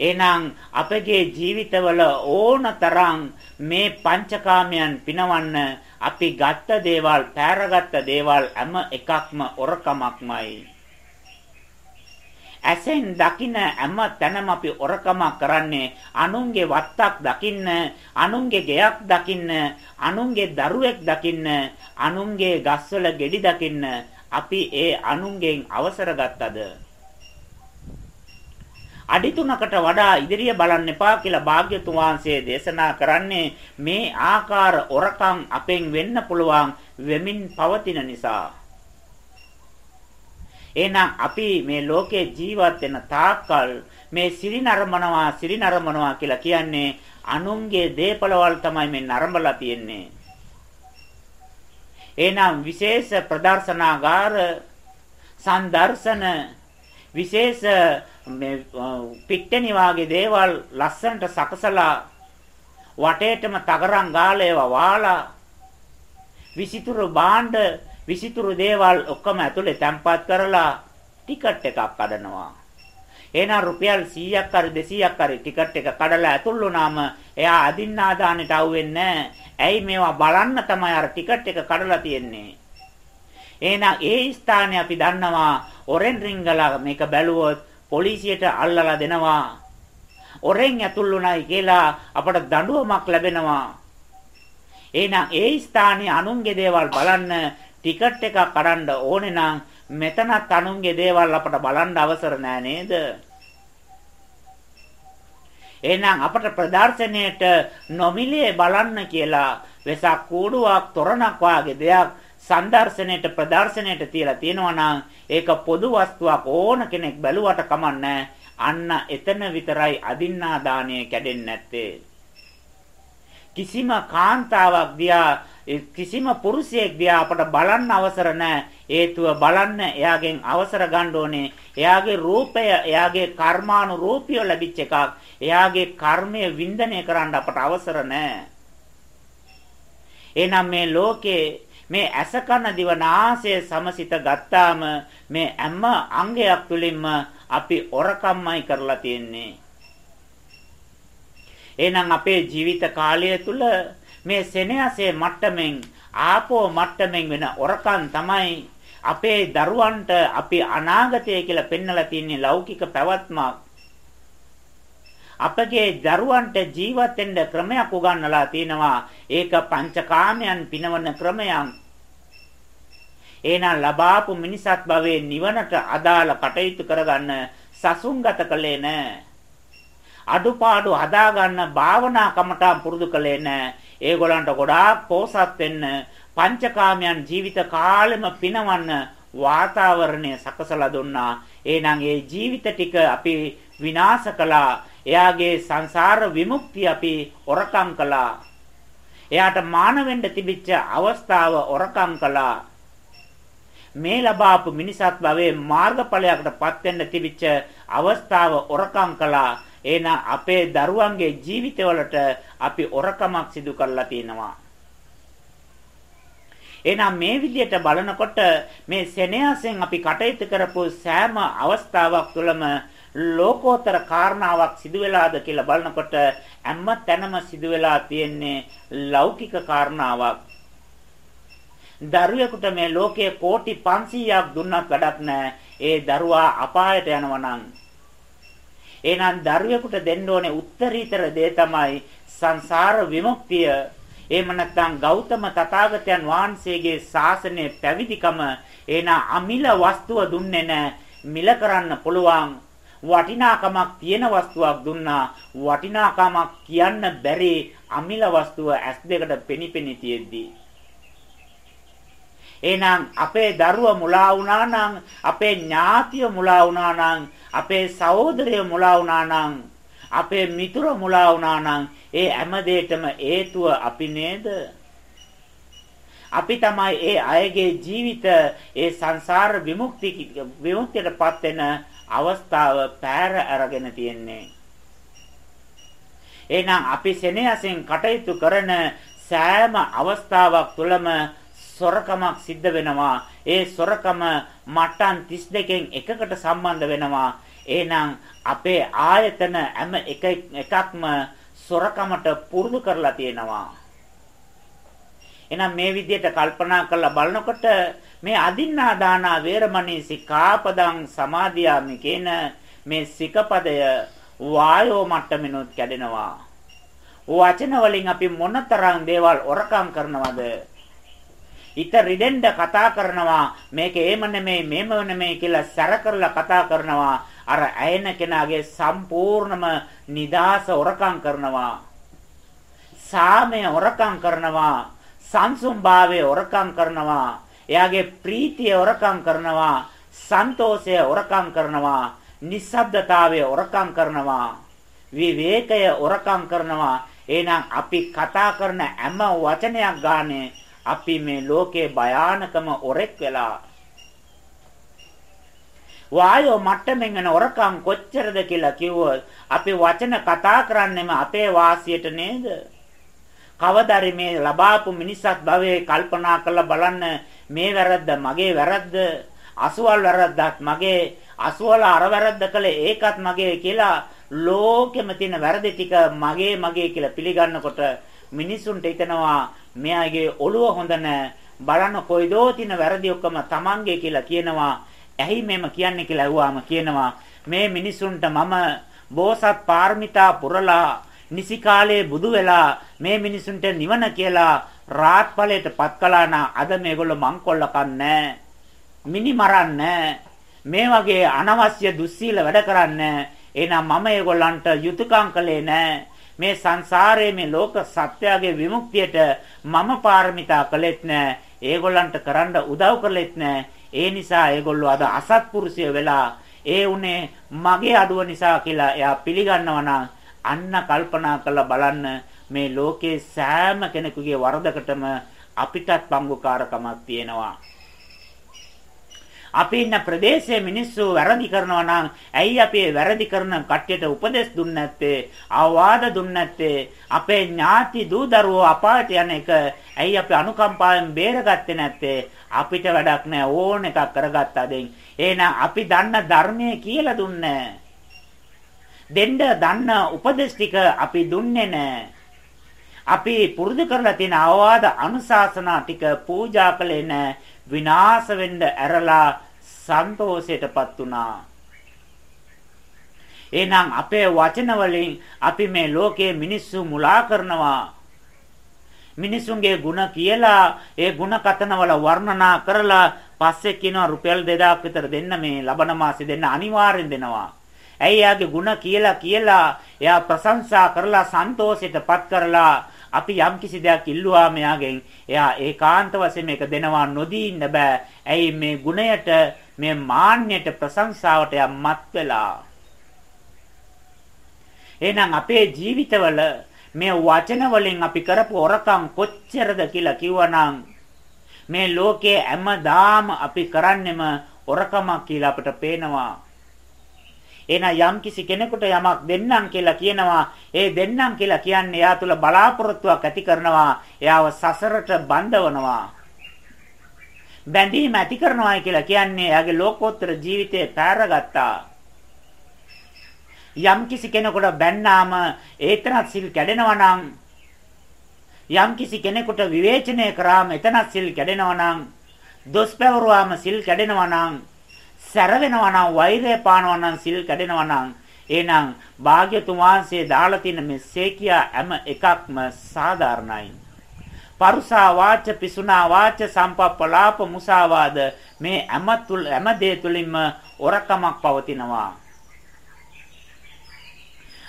එහෙනම් අපගේ ජීවිතවල ඕනතරම් මේ පංචකාමයන් පිනවන්න අපි ගත්ත දේවල්, පෑරගත්ත දේවල් හැම එකක්ම ඔරකමක්මයි. ඇසෙන් දකින හැම තැනම අපි ඔරකමක් කරන්නේ අනුන්ගේ වත්තක් දකින්න, අනුන්ගේ ගෙයක් දකින්න, අනුන්ගේ දරුවෙක් දකින්න, අනුන්ගේ ගස්වල ගෙඩි දකින්න අපි ඒ අනුන්ගෙන් අවසර ගත්තද අඩි තුනකට වඩා ඉදිරිය බලන්න එපා කියලා භාග්‍යතුන් වහන්සේ දේශනා කරන්නේ මේ ආකාර ඔරකම් අපෙන් වෙන්න පුළුවන් වෙමින් පවතින නිසා. එහෙනම් අපි මේ ලෝකේ ජීවත් වෙන තාක්කල් මේ සිරි නරඹනවා සිරි නරඹනවා කියලා කියන්නේ අනුන්ගේ දේපලවල් තමයි මේ නරඹලා තියෙන්නේ. එහෙනම් විශේෂ ප්‍රදර්ශනාගාර සංදර්ශන විශේෂ මේ පිට්ටනි වාගේ දේවල් ලස්සනට සකසලා වටේටම තගරන් ගාලා ඒවා වාලා විසිතුරු භාණ්ඩ විසිතුරු දේවල් ඔක්කොම ඇතුලේ තැම්පත් කරලා ටිකට් එකක් කඩනවා එහෙනම් රුපියල් 100ක් හරි 200ක් හරි ටිකට් එක කඩලා ඇතුල් වුණාම එයා අදින්නාදානෙට අවුෙන්නේ ඇයි මේවා බලන්න තමයි අර ටිකට් එක කඩලා තියෙන්නේ. එහෙනම් ඒ ස්ථානේ අපි දන්නවා ඔරෙන් රිංගලා මේක බැලුවොත් පොලිසියට අල්ලලා දෙනවා. ඔරෙන් ඇතුල් වුණයි කියලා අපට දඬුවමක් ලැබෙනවා. එහෙනම් ඒ ස්ථානේ අනුන්ගේ දේවල් බලන්න ටිකට් එකක් කඩන්න ඕනේ නම් මෙතනත් අනුන්ගේ දේවල් අපට බලන්න අවසර නෑ නේද? එහෙනම් අපට ප්‍රදර්ශනයේට නොමිලේ බලන්න කියලා වෙසක් කූඩුවක් තොරණක් වාගේ දෙයක් සංදර්ශනයේට ප්‍රදර්ශනයේට තියලා තියෙනවා නම් ඒක පොදු වස්තුවක් ඕන කෙනෙක් බැලුවට කමන්නේ අන්න එතන විතරයි අදින්නා දාණය කැඩෙන්නේ නැත්තේ කිසිම කාන්තාවක් දිහා කිසිම පුරුෂයෙක් දිහා අපට බලන්න අවසර නැහැ. හේතුව බලන්න එයාගෙන් අවසර ගන්න ඕනේ. එයාගේ රූපය, එයාගේ කර්මානුරූපීව ලැබිච්ච එකක්. එයාගේ කර්මය වින්දනය කරන්න අපට අවසර නැහැ. එහෙනම් මේ ලෝකේ මේ ඇස කන දිව නාසය සමසිත ගත්තාම මේ හැම අංගයක් තුලින්ම අපි ඔරකම්මයි කරලා තියෙන්නේ. එහෙනම් අපේ ජීවිත කාලය තුල මේ සෙනෙහසේ මට්ටමින් ආපෝ මට්ටමින් වෙන ඔරකන් තමයි අපේ දරුවන්ට අපි අනාගතය කියලා පෙන්වලා තියෙන ලෞකික පැවැත්මක්. අපගේ දරුවන්ට ජීවත් වෙන්න ක්‍රමයක් උගන්වලා තිනවා. ඒක පංචකාමයන් පිනවන ක්‍රමයක්. එහෙනම් ලබාපු මිනිසත් භවයේ නිවනට අදාළ කටයුතු කරගන්න සසුන්ගත කළේ නැහැ අඩුපාඩු හදාගන්න භාවනා කමටාන් පුරුදු කළේ නැහැ ඒගොල්ලන්ට ගොඩාක් පෝසත් වෙන්න පංචකාමයන් ජීවිත කාලෙම පිනවන්න වාතාවරණය සකසලා දුන්නා. එහෙනම් ඒ ජීවිත ටික අපි විනාශ කළා. එයාගේ සංසාර විමුක්තිය අපි ඔරකම් කළා. එයාට මාන වෙන්න තිබිච්ච අවස්ථාව ඔරකම් කළා. මේ ලබාපු මිනිසත් භවයේ මාර්ගඵලයකටපත් වෙන්න තිබිච්ච අවස්ථාව ඔරකම් කළා. එහෙනම් අපේ දරුවන්ගේ ජීවිතවලට අපි ඔරකමක් සිදු කරලා තියෙනවා. එහෙනම් මේ විදිහට බලනකොට මේ සෙනෙහසෙන් අපි කටයුතු කරපු සෑම අවස්ථාවක් තුළම ලෝකෝත්තර කාරණාවක් සිදු වෙලාද කියලා බලනකොට හැම තැනම සිදු වෙලා තියෙන්නේ ලෞකික කාරණාවක්. දරුවෙකුට මේ ලෝකයේ කෝටි 500ක් දුන්නත් වැඩක් නැහැ. ඒ දරුවා අපායට යනවා නම් එහෙනම් දරුවෙකුට දෙන්න ඕනේ උත්තරීතර දේ තමයි සංසාර විමුක්තිය. එහෙම නැත්නම් ගෞතම තථාගතයන් වහන්සේගේ ශාසනය පැවිදිකම එහෙනම් අමිල වස්තුව දුන්නේ නැහැ. මිල කරන්න පුළුවන් වටිනාකමක් තියෙන වස්තුවක් දුන්නා වටිනාකමක් කියන්න බැරි අමිල වස්තුව ඇස් දෙකට පෙනිපෙනි තියෙද්දී එහෙනම් අපේ දරුවා මුලා වුණා නම් අපේ ඥාතිය මුලා වුණා නම් අපේ සහෝදරය මුලා වුණා නම් අපේ මිතුර මුලා වුණා නම් ඒ හැම දෙයකම හේතුව අපි නේද අපි තමයි ඒ අයගේ ජීවිත ඒ සංසාර විමුක්ති විමුක්තියටපත් වෙන අවස්ථාව පෑර අරගෙන තියෙන්නේ. එහෙනම් අපි සෙනෙහසෙන් කටයුතු කරන සෑම අවස්ථාවක් තුළම සොරකමක් සිද්ධ වෙනවා. ඒ සොරකම මට්ටම් 32කින් එකකට සම්බන්ධ වෙනවා. එහෙනම් අපේ ආයතන හැම එක එකක්ම සොරකමට පුරුදු කරලා තියෙනවා. එහෙනම් මේ විදිහට කල්පනා කරලා බලනකොට මේ අදින්නා දාන වේරමණී සිකාපදං සමාදියාමි කියන මේ සිකපදය වායෝ මට්ටමිනුත් කැඩෙනවා. වචන වලින් අපි මොනතරම් දේවල් ඔරකම් කරනවද? ඉත රිදෙන්න කතා කරනවා. මේක එහෙම නෙමෙයි මෙහෙම නෙමෙයි කියලා සැර කරලා කතා කරනවා. අර ඇයෙන කෙනාගේ සම්පූර්ණම නිදාස ඔරකම් කරනවා. සාමය ඔරකම් කරනවා. සංසුම්භාවය ඔරකම් කරනවා. එයාගේ ප්‍රීතිය ඔරකම් කරනවා. සන්තෝෂය ඔරකම් කරනවා. නිස්සබ්දතාවය ඔරකම් කරනවා. විවේකය ඔරකම් කරනවා. එහෙනම් අපි කතා කරන හැම වචනයක් ගානේ අපි මේ ලෝකේ භයානකම ඔරෙක් වෙලා වායෝ මට්ටමින් වෙන ඔරකම් කොච්චරද කියලා කිව්වොත් අපි වචන කතා කරන්නෙම අපේ වාසියට නේද? කවදාරි මේ ලබාපු මිනිස්සත් භවයේ කල්පනා කරලා බලන්න මේ වැරද්ද මගේ වැරද්ද අසුවල් වැරද්දක් මගේ අසුවල අර වැරද්ද කළේ ඒකත් මගේ කියලා ලෝකෙම තියෙන වැරදි ටික මගේ මගේ කියලා පිළිගන්නකොට මිනිසුන්ට හිතෙනවා මෙයාගේ ඔළුව හොඳ නැහැ බලන්න කොයිදෝ තින වැරදි ඔක්කොම Tamange කියලා කියනවා. ඇයි මෙම කියන්නේ කියලා අහුවාම කියනවා මේ මිනිසුන්ට මම බෝසත් පාරමිතා පුරලා නිසි කාලයේ බුදු වෙලා මේ මිනිසුන්ට නිවන කියලා රාත් ඵලයට පත් කළා නම් අද මේගොල්ලෝ මංකොල්ල කන්නේ මිනි මරන්නේ මේ වගේ අනවශ්‍ය දුස්සීල වැඩ කරන්නේ එහෙනම් මම ඒගොල්ලන්ට යුතුයකම් කළේ නැහැ මේ සංසාරයේ මේ ලෝක සත්‍යයේ විමුක්තියට මම පාරමිතා කළෙත් නැහැ ඒගොල්ලන්ට කරන්න උදව් කළෙත් නැහැ ඒ නිසා ඒගොල්ලෝ අද අසත්පුරුෂය වෙලා ඒ උනේ මගේ අඩුව නිසා කියලා එයා පිළිගන්නවා නම් අන්න කල්පනා කරලා බලන්න මේ ලෝකේ සෑම කෙනෙකුගේ වරදකටම අපිටත් පංගුකාරකමක් තියෙනවා. අපි ඉන්න ප්‍රදේශයේ මිනිස්සු වැරදි කරනවා නම් ඇයි අපි වැරදි කරන කට්ටියට උපදෙස් දුන්නේ නැත්තේ? අවවාද දුන්නේ නැත්තේ? අපේ ඥාති දූ දරුවෝ අපායට යන එක ඇයි අපි අනුකම්පාවෙන් බේරගත්තේ නැත්තේ? අපිට වැඩක් නැහැ ඕන එකක් කරගත්තාදෙන්. එහෙනම් අපි දන්න ධර්මයේ කියලා දුන්නේ දෙන්න දන්න උපදෙස් ටික අපි දුන්නේ නැහැ. අපි පුරුදු කරලා තියෙන අවවාද අනුශාසනා ටික පූජා කළේ නැහැ. විනාශ වෙන්න ඇරලා සන්තෝෂයටපත් උනා. එහෙනම් අපේ වචන වලින් අපි මේ ලෝකයේ මිනිස්සු මුලා කරනවා. මිනිසුන්ගේ ಗುಣ කියලා ඒ ಗುಣ කතනවල වර්ණනා කරලා පස්සේ කියනවා රුපියල් 2000ක් විතර දෙන්න මේ ලබන මාසේ දෙන්න අනිවාර්යෙන් දෙනවා. ඇයි යාගේ ಗುಣ කියලා කියලා එයා ප්‍රශංසා කරලා සන්තෝෂයටපත් කරලා අපි යම් කිසි දෙයක් ඉල්ලුවා මෙයාගෙන් එයා ඒකාන්ත වශයෙන් මේක දෙනවා නොදී ඉන්න බෑ. ඇයි මේ ගුණයට මේ මාන්නයට ප්‍රශංසාවට යම්මත් වෙලා. එහෙනම් අපේ ජීවිතවල මේ වචන වලින් අපි කරපු හොරකම් කොච්චරද කියලා කිව්වනම් මේ ලෝකයේ හැමදාම අපි කරන්නෙම හොරකමක් කියලා අපිට පේනවා. එහෙනම් යම් කිසි කෙනෙකුට යමක් දෙන්නම් කියලා කියනවා ඒ දෙන්නම් කියලා කියන්නේ එයා තුල බලාපොරොත්තුවක් ඇති කරනවා එයාව සසරට බඳවනවා. බැඳීම ඇති කරනවායි කියලා කියන්නේ එයාගේ ලෝකෝත්තර ජීවිතේ පැරගත්තා. යම් කිසි කෙනෙකුට බැන්නාම ඒතරත් සිල් කැඩෙනවා නම් යම් කිසි කෙනෙකුට විවේචනය කරාම එතනත් සිල් කැඩෙනවා නම් දොස් පැවරුවාම සිල් කැඩෙනවා නම් සැර වෙනවා නම් වෛරය පානවා නම් සිල් කැඩෙනවා නම් එහෙනම් භාග්‍යතුන් වහන්සේ දාලා තියෙන මේ සේකියා හැම එකක්ම සාධාරණයි. පරුසා වාච පිසුනා වාච සම්පප්පලාප මුසාවාද මේ හැම තුල හැම දේ තුලින්ම ඔරකමක් පවතිනවා.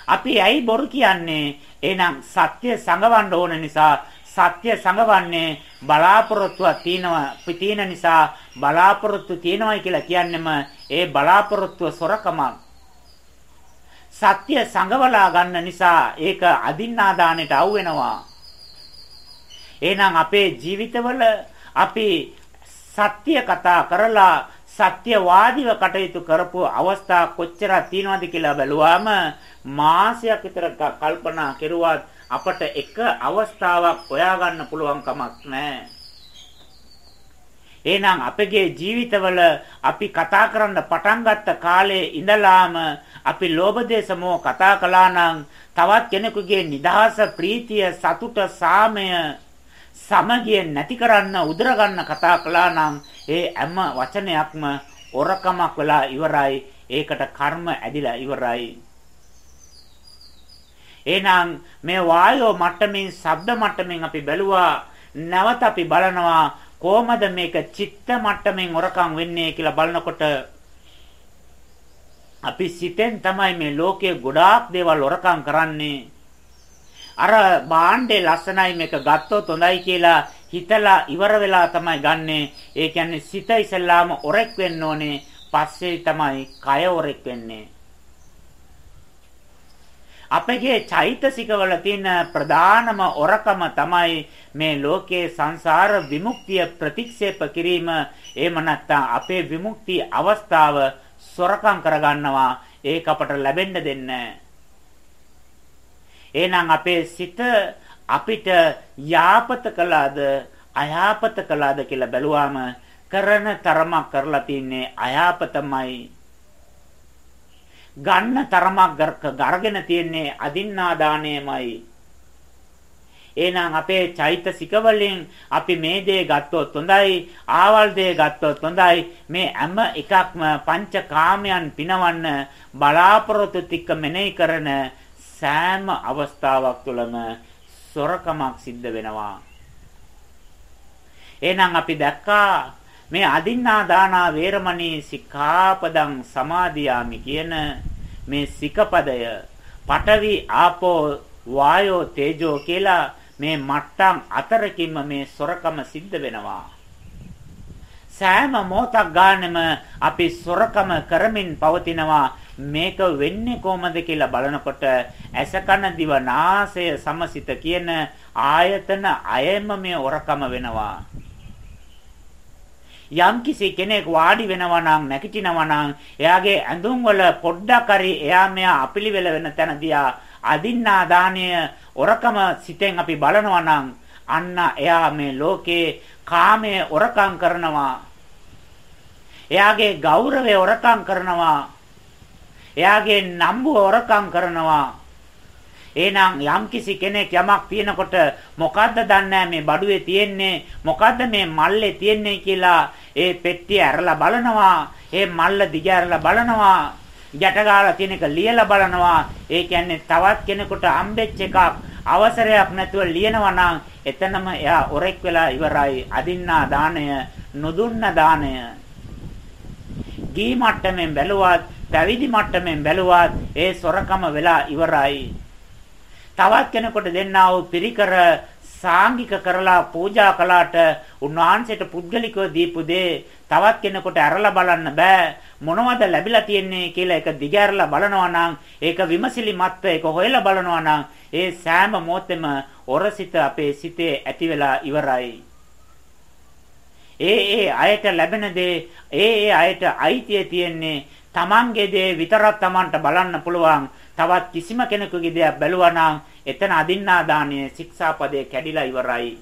අපි ඇයි බොරු කියන්නේ? එහෙනම් සත්‍ය සංගවන්න ඕන නිසා සත්‍ය සංගවන්නේ බලාපොරොත්තුවක් තියෙනවා. පිටින නිසා බලාපොරොත්තු තියෙනවයි කියලා කියන්නෙම ඒ බලාපොරොත්තුව සොරකමක්. සත්‍ය සංගවලා ගන්න නිසා ඒක අදින්නාදානෙට අවු වෙනවා එහෙනම් අපේ ජීවිතවල අපි සත්‍ය කතා කරලා සත්‍යවාදීව කටයුතු කරපු අවස්ථා කොච්චරක් තියෙනවද කියලා බැලුවාම මාසයක් විතර කල්පනා කෙරුවත් අපට එක අවස්ථාවක් හොයාගන්න පුළුවන් කමක් නැහැ. එහෙනම් අපගේ ජීවිතවල අපි කතා කරන්න පටන් ගත්ත කාලේ ඉඳලාම අපි ලෝභ දේශ මොහ කතා කළා නම් තවත් කෙනෙකුගේ නිදහස ප්‍රීතිය සතුට සාමය සමගිය නැති කරන්න උදර ගන්න කතා කළා නම් ඒ හැම වචනයක්ම ඔරකමක් වෙලා ඉවරයි ඒකට කර්ම ඇදිලා ඉවරයි එහෙනම් මේ වායෝ මට්ටමින් ශබ්ද මට්ටමින් අපි බැලුවා නැවත අපි බලනවා කොහොමද මේක චිත්ත මට්ටමින් ඔරකම් වෙන්නේ කියලා බලනකොට අපි සිතෙන් තමයි මේ ලෝකයේ ගොඩාක් දේවල් ඔරකම් කරන්නේ අර භාණ්ඩේ ලස්සනයි මේක ගත්තොත් හොඳයි කියලා හිතලා ඉවර වෙලා තමයි ගන්නෙ. ඒ කියන්නේ සිත ඉස්සෙල්ලාම ඔරෙක් වෙන්න ඕනේ. පස්සේ තමයි කය ඔරෙක් වෙන්නේ. අපගේ චෛතසිකවල තියෙන ප්‍රධානම ඔරකම තමයි මේ ලෝකයේ සංසාර විමුක්තිය ප්‍රතික්ෂේප කිරීම. එහෙම නැත්නම් අපේ විමුක්ති අවස්ථාව සොරකම් කරගන්නවා. ඒක අපට ලැබෙන්න දෙන්නේ එහෙනම් අපේ සිත අපිට යාපත කළාද අයාපත කළාද කියලා බැලුවාම කරන තරමක් කරලා තින්නේ අයාපතමයි ගන්න තරමක් ගරගෙන තියන්නේ අදින්නාදානයමයි එහෙනම් අපේ චෛතසික වලින් අපි මේ දේ ගත්තොත් හොඳයි ආවල් දේ ගත්තොත් හොඳයි මේ හැම එකක්ම පංචකාමයන් පිනවන්න බලාපොරොත්තු තික්ක මෙනෙහි කරන සෑම අවස්ථාවක් තුළම සොරකමක් සිද්ධ වෙනවා. එහෙනම් අපි දැක්කා මේ අදින්නා දානා වේරමණී සික්ඛාපදං සමාදියාමි කියන මේ සිකපදය පඨවි ආපෝ වායෝ තේජෝ කියලා මේ මට්ටම් අතරකින්ම මේ සොරකම සිද්ධ වෙනවා. සෑම මොහොතක් ගානෙම අපි සොරකම කරමින් පවතිනවා මේක වෙන්නේ කොහමද කියලා බලනකොට ඇස කන දිව නාසය සමසිත කියන ආයතන අයම මේ ඔරකම වෙනවා යම්කිසි කෙනෙක් වාඩි වෙනවා නම් නැගිටිනවා නම් එයාගේ ඇඳුම් වල පොඩ්ඩක් හරි එයා මෙයා අපිලිවෙල වෙන තැන දිහා අදින්නා දාණය ඔරකම සිතෙන් අපි බලනවා නම් අන්න එයා මේ ලෝකේ කාමයේ ඔරකම් කරනවා එයාගේ ගෞරවය ඔරකම් කරනවා එයාගේ නම්බුව හොරකම් කරනවා. එහෙනම් යම්කිසි කෙනෙක් යමක් තියනකොට මොකද්ද දන්නේ මේ බඩුවේ තියෙන්නේ මොකද්ද මේ මල්ලේ තියෙන්නේ කියලා ඒ පෙට්ටිය ඇරලා බලනවා. ඒ මල්ල දිග ඇරලා බලනවා. ගැටගාලා තියෙන එක ලියලා බලනවා. ඒ කියන්නේ තවත් කෙනෙකුට හම්බෙච්ච එකක් අවසරයක් නැතුව ලියනවා නම් එතනම එයා ඔරෙක් වෙලා ඉවරයි. අදින්නා දාණය, නොදුන්න දාණය. ගී මට්ටමින් බැලුවත් පැවිදි මට්ටමින් බැලුවත් ඒ සොරකම වෙලා ඉවරයි. තවත් කෙනෙකුට දෙන්නා වූ පිරිකර සාංගික කරලා පූජා කළාට උන්වහන්සේට පුද්ගලිකව දීපු දේ තවත් කෙනෙකුට අරලා බලන්න බෑ මොනවද ලැබිලා තියෙන්නේ කියලා ඒක දිගහැරලා බලනවා නම් ඒක විමසිලිමත්ව ඒක හොයලා බලනවා නම් ඒ සෑම මොහොතෙම ඔරසිත අපේ සිතේ ඇති වෙලා ඉවරයි ඒ ඒ අයට ලැබෙන දේ ඒ ඒ අයට අයිතිය තියෙන්නේ තමන්ගේ දේ විතරක් තමන්ට බලන්න පුළුවන්. තවත් කිසිම කෙනෙකුගේ දෙයක් බැලුවා නම් එතන අදින්නා දානයේ ශික්ෂාපදයේ කැඩිලා ඉවරයි.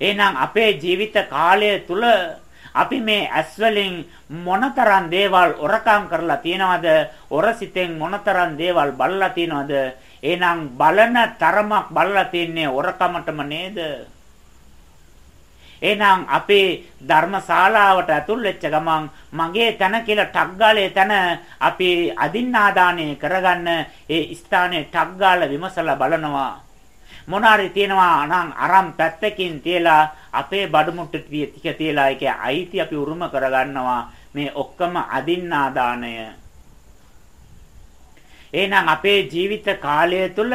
එහෙනම් අපේ ජීවිත කාලය තුල අපි මේ ඇස් වලින් මොනතරම් දේවල් ඔරකම් කරලා තියනවද? ඔරසිතෙන් මොනතරම් දේවල් බලලා තියනවද? එහෙනම් බලන තරමක් බලලා තින්නේ ඔරකමටම නේද? එහෙනම් අපේ ධර්මශාලාවට ඇතුල් වෙච්ච ගමන් මගේ තන කියලා ටග්ගාලේ තන අපි අදින්නාදානය කරගන්න ඒ ස්ථානයේ ටග්ගාල විමසලා බලනවා. මොනාරි තියනවා නම් අරම් පැත්තකින් තියලා අපේ බඩමුට්ටු ටික තියලා ඒකේ අයිති අපි උරුම කරගන්නවා මේ ඔක්කොම අදින්නාදානය. එහෙනම් අපේ ජීවිත කාලය තුල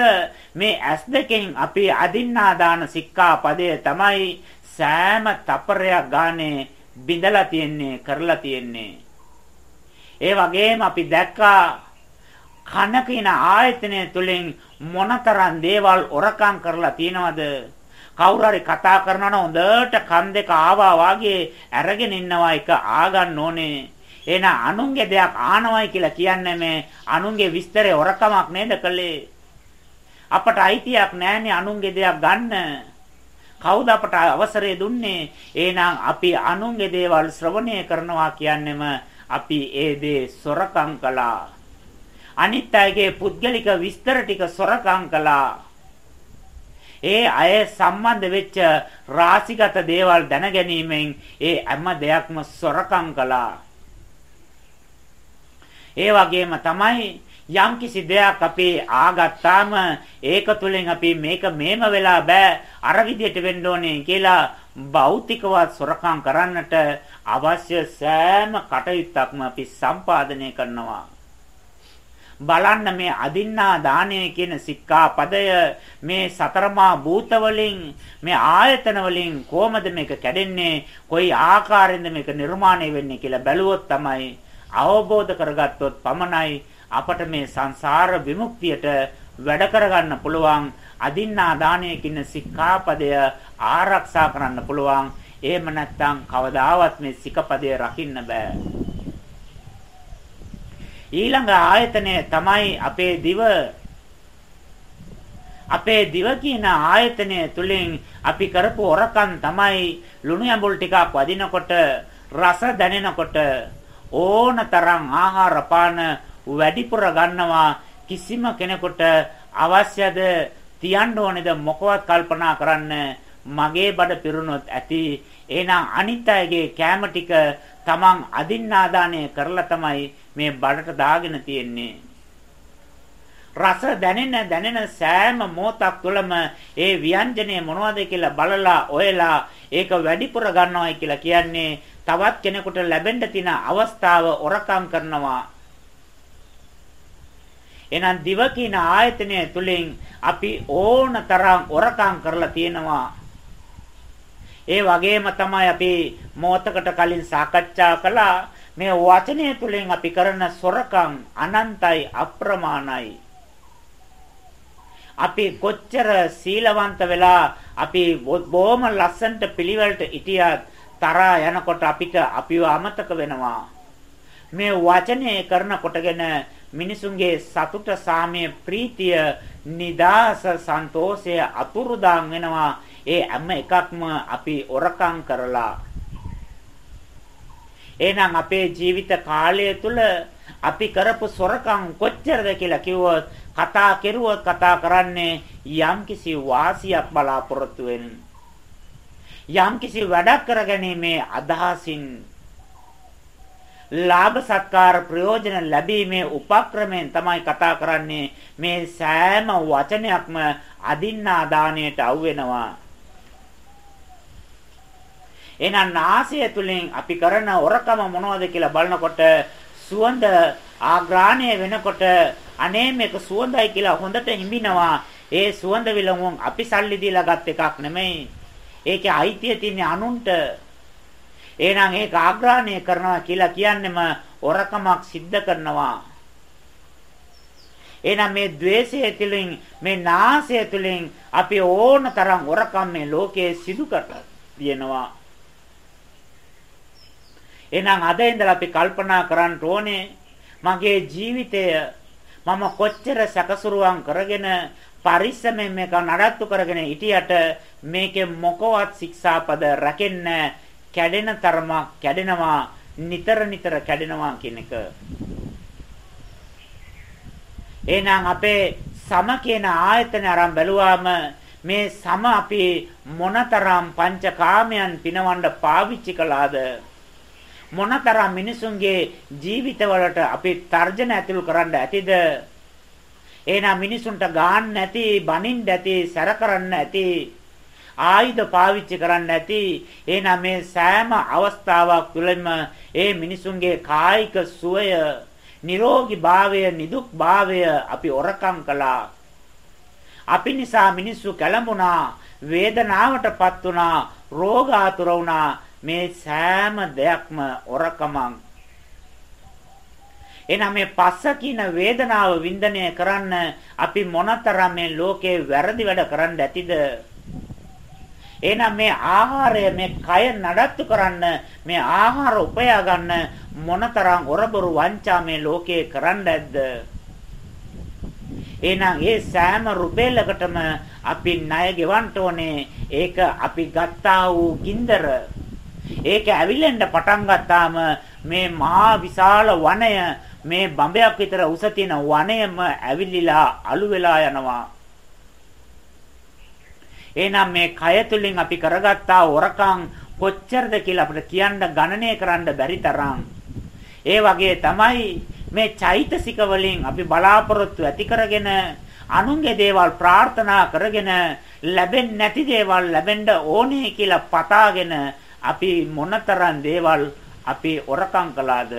මේ ඇස් දෙකෙන් අපි අදින්නා දාන සික්ඛා පදය තමයි සෑම තපරයක් ගානේ බිඳලා තියන්නේ කරලා තියන්නේ. ඒ වගේම අපි දැක්කා කන කින ආයතනය තුලින් මොනතරම් දේවල් ඔරකම් කරලා තියනවද? කවුරු හරි කතා කරනවා නම් හොඳට කන් දෙක ආවා වාගේ අරගෙන ඉන්නවා එක ආගන්න ඕනේ. එහෙනම් අනුන්ගේ දෙයක් ආනවයි කියලා කියන්නේ මේ අනුන්ගේ විස්තරේ හොරකමක් නේද කළේ? අපට අයිතියක් නැහැනේ අනුන්ගේ දෙයක් ගන්න. කවුද අපට අවසරය දුන්නේ? එහෙනම් අපි අනුන්ගේ දේවල් ශ්‍රවණය කරනවා කියන්නෙම අපි ඒ දේ සොරකම් කළා. අනිත් අයගේ පුද්ගලික විස්තර ටික සොරකම් කළා. ඒ අය සම්බන්ධ වෙච්ච රාසිගත දේවල් දැනගැනීමෙන් ඒ හැම දෙයක්ම සොරකම් කළා. ඒ වගේම තමයි යම්කිසි දෙයක් අපි ආගත්තාම ඒක තුලින් අපි මේක මේම වෙලා බෑ. අර විදියට වෙන්න ඕනේ කියලා භෞතිකවත් සොරකම් කරන්නට අවශ්‍ය සෑම කටයුත්තක්ම අපි සම්පාදනය කරනවා. බලන්න මේ අදින්නා දානය කියන සික්ඛා පදය මේ සතරමා භූත වලින් මේ ආයතන වලින් කොහොමද මේක කැඩෙන්නේ? කොයි ආකාරයෙන්ද මේක නිර්මාණය වෙන්නේ කියලා බැලුවොත් තමයි අවබෝධ කරගත්තොත් පමණයි අපට මේ සංසාර විමුක්තියට වැඩ කරගන්න පුළුවන් අදින්නා දානය කියන සික්ඛාපදය ආරක්ෂා කරන්න පුළුවන්. එහෙම නැත්නම් කවදාවත් මේ සිකපදය රකින්න බෑ. ඊළඟ ආයතනය තමයි අපේ දිව. අපේ දිව කියන ආයතනය තුලින් අපි කරපු හොරකම් තමයි ලුණු ඇඹුල් ටිකක් වදිනකොට රස දැනෙනකොට ඕනතරම් ආහාර පාන වැඩිපුර ගන්නවා. කිසිම කෙනෙකුට අවශ්‍යද තියන්න ඕනේද? මොකවත් කල්පනා කරන්න මගේ බඩ පිරුණොත් ඇති. එහෙනම් අනිත් අයගේ කැම ටික තමන් අදින්නාදානය කරලා තමයි මේ බඩට දාගෙන තියෙන්නේ. රස දැනෙන දැනෙන සෑම මොහොතක් තුළම ඒ ව්‍යංජනය මොනවද කියලා බලලා ඔයලා ඒක වැඩිපුර ගන්නවයි කියලා කියන්නේ තවත් කෙනෙකුට ලැබෙන්න තියෙන අවස්ථාව ඔරකම් කරනවා. එහෙනම් දිව කියන ආයතනය තුලින් අපි ඕන තරම් ඔරකම් කරලා තියෙනවා. ඒ වගේම තමයි අපි මොහතකට කලින් සාකච්ඡා කළා මේ වචනය තුලින් අපි කරන සොරකම් අනන්තයි අප්‍රමාණයි. අපි කොච්චර සීලවන්ත වෙලා අපි බොහොම ලස්සනට පිළිවෙලට හිටියත් තරහා යනකොට අපිට අපිව අමතක වෙනවා. මේ වචනේ කරන කොටගෙන මිනිසුන්ගේ සතුට සාමය ප්‍රීතිය නිදාස සන්තෝෂය අතුරුදාන් වෙනවා. ඒ හැම එකක්ම අපි ඔරකම් කරලා. එහෙනම් අපේ ජීවිත කාලය තුල අපි කරපු සොරකම් කොච්චරද කියලා කිව්වොත් කතා කෙරුවොත් කතා කරන්නේ යම්කිසි වාසියක් බලාපොරොත්තු වෙන්නේ යම්කිසි වැඩක් කරගැනීමේ අදහසින්. ලාභ සත්කාර ප්‍රයෝජන ලැබීමේ උපක්‍රමයෙන් තමයි කතා කරන්නේ. මේ සෑම වචනයක්ම අදින්නා දාණයට අවු වෙනවා එහෙනම් නාසය තුලින් අපි කරන ඔරකම මොනවද කියලා බලනකොට සුවඳ ආග්‍රාණය වෙනකොට අනේ මේක සුවඳයි කියලා හොඳට හිඹිනවා. ඒ සුවඳ විලවුන් අපි සල්ලි දීලා ගත් එකක් නෙමෙයි. ඒකේ අයිතිය තියන්නේ අනුන්ට. එහෙනම් ඒක ආග්‍රහණය කරනවා කියලා කියන්නේම ඔරකමක් සිද්ධ කරනවා. එහෙනම් මේ द्वේෂය තුළින් මේ නාසය තුළින් අපි ඕන තරම් ඔරකම් මේ ලෝකයේ සිදු කරලා තියෙනවා. එහෙනම් අද ඉඳලා අපි කල්පනා කරන්න ඕනේ මගේ ජීවිතය මම කොච්චර සැකසුරුවම් කරගෙන පරිස්සමෙන් මේක නඩත්තු කරගෙන හිටියට මේකේ මොකවත් ශික්ෂාපද රැකෙන්න කැඩෙන තරමක් කැඩෙනවා නිතර නිතර කැඩෙනවා කියන එක. එහෙනම් අපේ සම කියන ආයතන අරන් බැලුවාම මේ සම අපි මොනතරම් පංචකාමයන් පිනවන්න පාවිච්චි කළාද මොනතරම් මිනිසුන්ගේ ජීවිතවලට අපි තර්ජන ඇතුළු කරන්න ඇතිද එහෙනම් මිනිසුන්ට ගාන්න නැති, බනින්න නැති, සැර කරන්න නැති, ආයුධ පාවිච්චි කරන්න නැති. එහෙනම් මේ සෑම අවස්ථාවක් තුළම ඒ මිනිසුන්ගේ කායික සුවය නිරෝගී භාවය නිදුක් භාවය අපි ඔරකම් කළා. අපි නිසා මිනිස්සු කැළඹුණා වේදනාවටපත් වුණා රෝගාතුර වුණා. මේ සෑම දෙයක්ම ඔරකමක් එහෙනම් මේ පස්ස කියන වේදනාව වින්දනය කරන්න අපි මොනතරම් මේ ලෝකේ වැරදි වැඩ කරන්න ඇතිද? එහෙනම් මේ ආහාරය මේ කය නඩත්තු කරන්න මේ ආහාර උපයා ගන්න මොනතරම් ඔරබරු වංචා මේ ලෝකේ කරන්න ඇද්ද? එහෙනම් ඒ සෑම රුපියලකටම අපි ණය ගෙවන්න ඕනේ. ඒක අපි ගත්තා වූ ගින්දර. ඒක ඇවිලෙන්න පටන් ගත්තාම මේ මහා විශාල වනය මේ බඹයක් විතර උස තියෙන වනයම ඇවිලිලා අළු වෙලා යනවා. එහෙනම් මේ කය තුලින් අපි කරගත්තා වරකම් කොච්චරද කියලා අපිට කියන්න ගණනය කරන්න බැරි තරම්. ඒ වගේ තමයි මේ චෛතසික වලින් අපි බලාපොරොත්තු ඇති කරගෙන අනුන්ගේ දේවල් ප්‍රාර්ථනා කරගෙන ලැබෙන්නේ නැති දේවල් ලැබෙන්න ඕනේ කියලා පතාගෙන අපි මොනතරම් දේවල් අපි ඔරකම් කළාද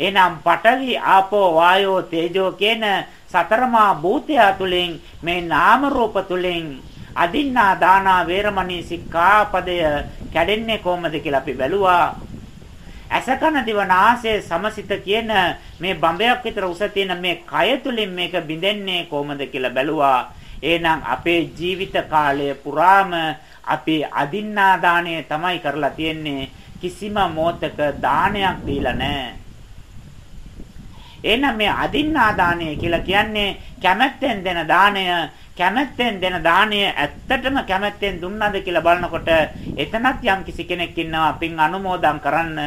එනම් පඨවි ආපෝ වායෝ තේජෝ කියන සතරමා භූතය තුලින් මේ නාම රූප තුලින් අදින්නා දානා වේරමණී සික්ඛාපදය කැඩෙන්නේ කොහොමද කියලා අපි බැලුවා. අසකන දිවනාසය සමසිත කියන මේ බඹයක් විතර උස තියෙන මේ කය තුලින් මේක බිඳෙන්නේ කොහොමද කියලා බැලුවා. එහෙනම් අපේ ජීවිත කාලය පුරාම අපි අදින්නා දාණය තමයි කරලා තියෙන්නේ. කිසිම මොහතක දානයක් දීලා නැහැ. එහෙනම් මේ අදින්නා දාණය කියලා කියන්නේ කැමැත්තෙන් දෙන දාණය කැමැත්තෙන් දෙන දාණය ඇත්තටම කැමැත්තෙන් දුන්නද කියලා බලනකොට එතනත් යම් කිසි කෙනෙක් ඉන්නවා පින් අනුමෝදන් කරන්න.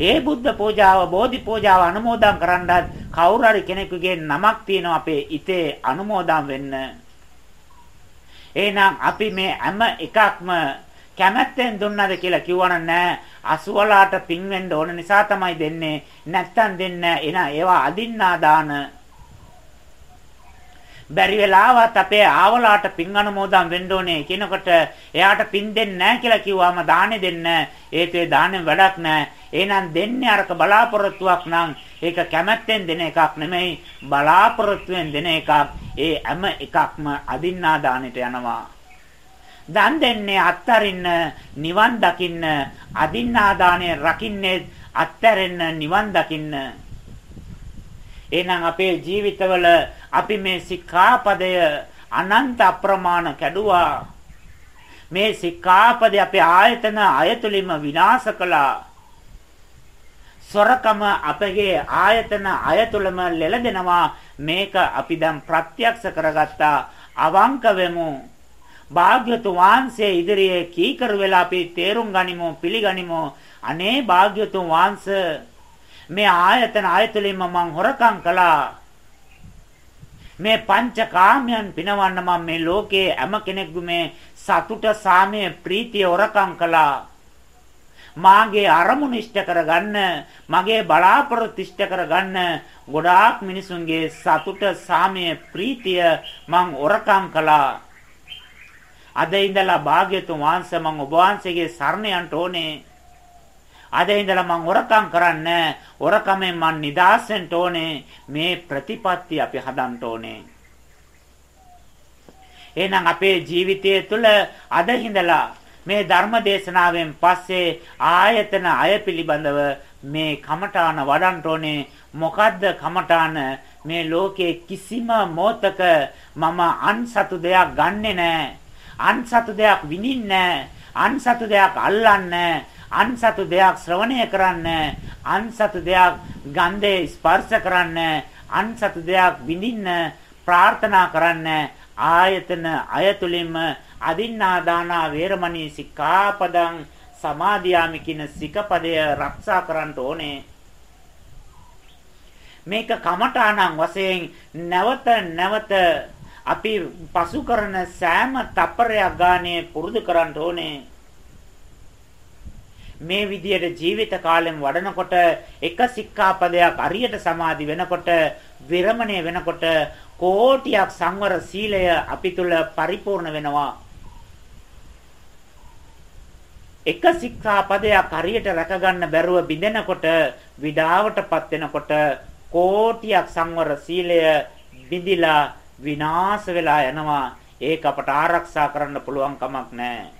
ඒ බුද්ධ පූජාව බෝධි පූජාව අනුමෝදන් කරන්නත් කවුරු හරි කෙනෙකුගේ නමක් තියෙනවා අපේ ඉතේ අනුමෝදන් වෙන්න. එහෙනම් අපි මේ හැම එකක්ම කැමැත්තෙන් දුන්නද කියලා කිව්වනම් නෑ. අසුවලාට පින් වෙන්න ඕන නිසා තමයි දෙන්නේ. නැත්තම් දෙන්නේ එන ඒවා අදින්නා දාන. බැරි වෙලාවත් අපේ ආවලාට පින් අනුමෝදන් වෙන්න ඕනේ කියනකොට එයාට පින් දෙන්නේ නැහැ කියලා කිව්වම දානේ දෙන්න ඒතේ දාන්නේ වැඩක් නැහැ එහෙනම් දෙන්නේ අරක බලාපොරොත්තුවක් නම් ඒක කැමැත්තෙන් දෙන එකක් නෙමෙයි බලාපොරොත්තුෙන් දෙන එකක්. ඒ හැම එකක්ම අදින්නා දානෙට යනවා. දන් දෙන්නේ අත්තරින්න නිවන් දකින්න අදින්නාදානය රකින්නේ අත්තරෙන්න නිවන් දකින්න. එහෙනම් අපේ ජීවිතවල අපි මේ සික්ඛාපදය අනන්ත අප්‍රමාණ කැඩුවා. මේ සික්ඛාපදේ අපේ ආයතන අයතුලින්ම විනාශ කළා. සොරකම අපගේ ආයතන අයතුලම ලෙලදෙනවා. මේක අපි දැන් ප්‍රත්‍යක්ෂ කරගත්තා. අවංක වෙමු. භාග්‍යතුන් වහන්සේ ඉදිරියේ කීකරු වෙලා අපි තේරුම් ගනිමු පිළිගනිමු. අනේ භාග්‍යතුන් වහන්සේ මේ ආයතන ආයතලින්ම මං හොරකම් කළා. මේ පංචකාමයන් පිනවන්න මම මේ ලෝකේ හැම කෙනෙකුගේ මේ සතුට සාමය ප්‍රීතිය හොරකම් කළා. මාගේ අරමුණු ඉෂ්ට කරගන්න මගේ බලාපොරොත්තු ඉෂ්ට කරගන්න ගොඩාක් මිනිසුන්ගේ සතුට සාමය ප්‍රීතිය මං හොරකම් කළා. අද ඉඳලා භාග්‍යතුන් වහන්සේ මම ඔබ වහන්සේගේ සරණ යන්න ඕනේ. අද ඉඳලා මම හොරකම් කරන්නේ හොරකමෙන් මම නිදහස් වෙන්න ඕනේ. මේ ප්‍රතිපත්ති අපි හදන්න ඕනේ. එහෙනම් අපේ ජීවිතය තුළ අද ඉඳලා මේ ධර්ම දේශනාවෙන් පස්සේ ආයතන අය පිළිබඳව මේ කමඨාන වඩන්න ඕනේ මොකද්ද කමඨාන මේ ලෝකයේ කිසිම මොහතක මම අන්සතු දෙයක් ගන්නෙ නෑ අන්සතු දෙයක් විඳින්නේ අන්සතු දෙයක් අල්ලන්නේ අන්සතු දෙයක් ශ්‍රවණය කරන්නේ අන්සතු දෙයක් ගන්ධේ ස්පර්ශ කරන්නේ අන්සතු දෙයක් විඳින්න ප්‍රාර්ථනා කරන්නේ ආයතන අයතුලින්ම අදින්නා දානා වේරමණී සික්ඛාපදං සමාදියාමි කියන සිකපදය ආරක්ෂා කරන්න ඕනේ. මේක කමඨාණන් වශයෙන් නැවත නැවත අපි පසු කරන සෑම තප්පරයක් ගානේ පුරුදු කරන්න ඕනේ. මේ විදියට ජීවිත කාලෙම වඩනකොට එක සික්ඛාපදයක් අරියට සමාදි වෙනකොට විරමණය වෙනකොට කෝටියක් සංවර සීලය අපි තුල පරිපූර්ණ වෙනවා. එක ශික්ෂාපදයක් හරියට රැකගන්න බැරුව බිඳෙනකොට විඩාවටපත් වෙනකොට කෝටියක් සංවර සීලය බිඳිලා විනාශ වෙලා යනවා. ඒක අපට ආරක්ෂා කරන්න පුළුවන් කමක් නැහැ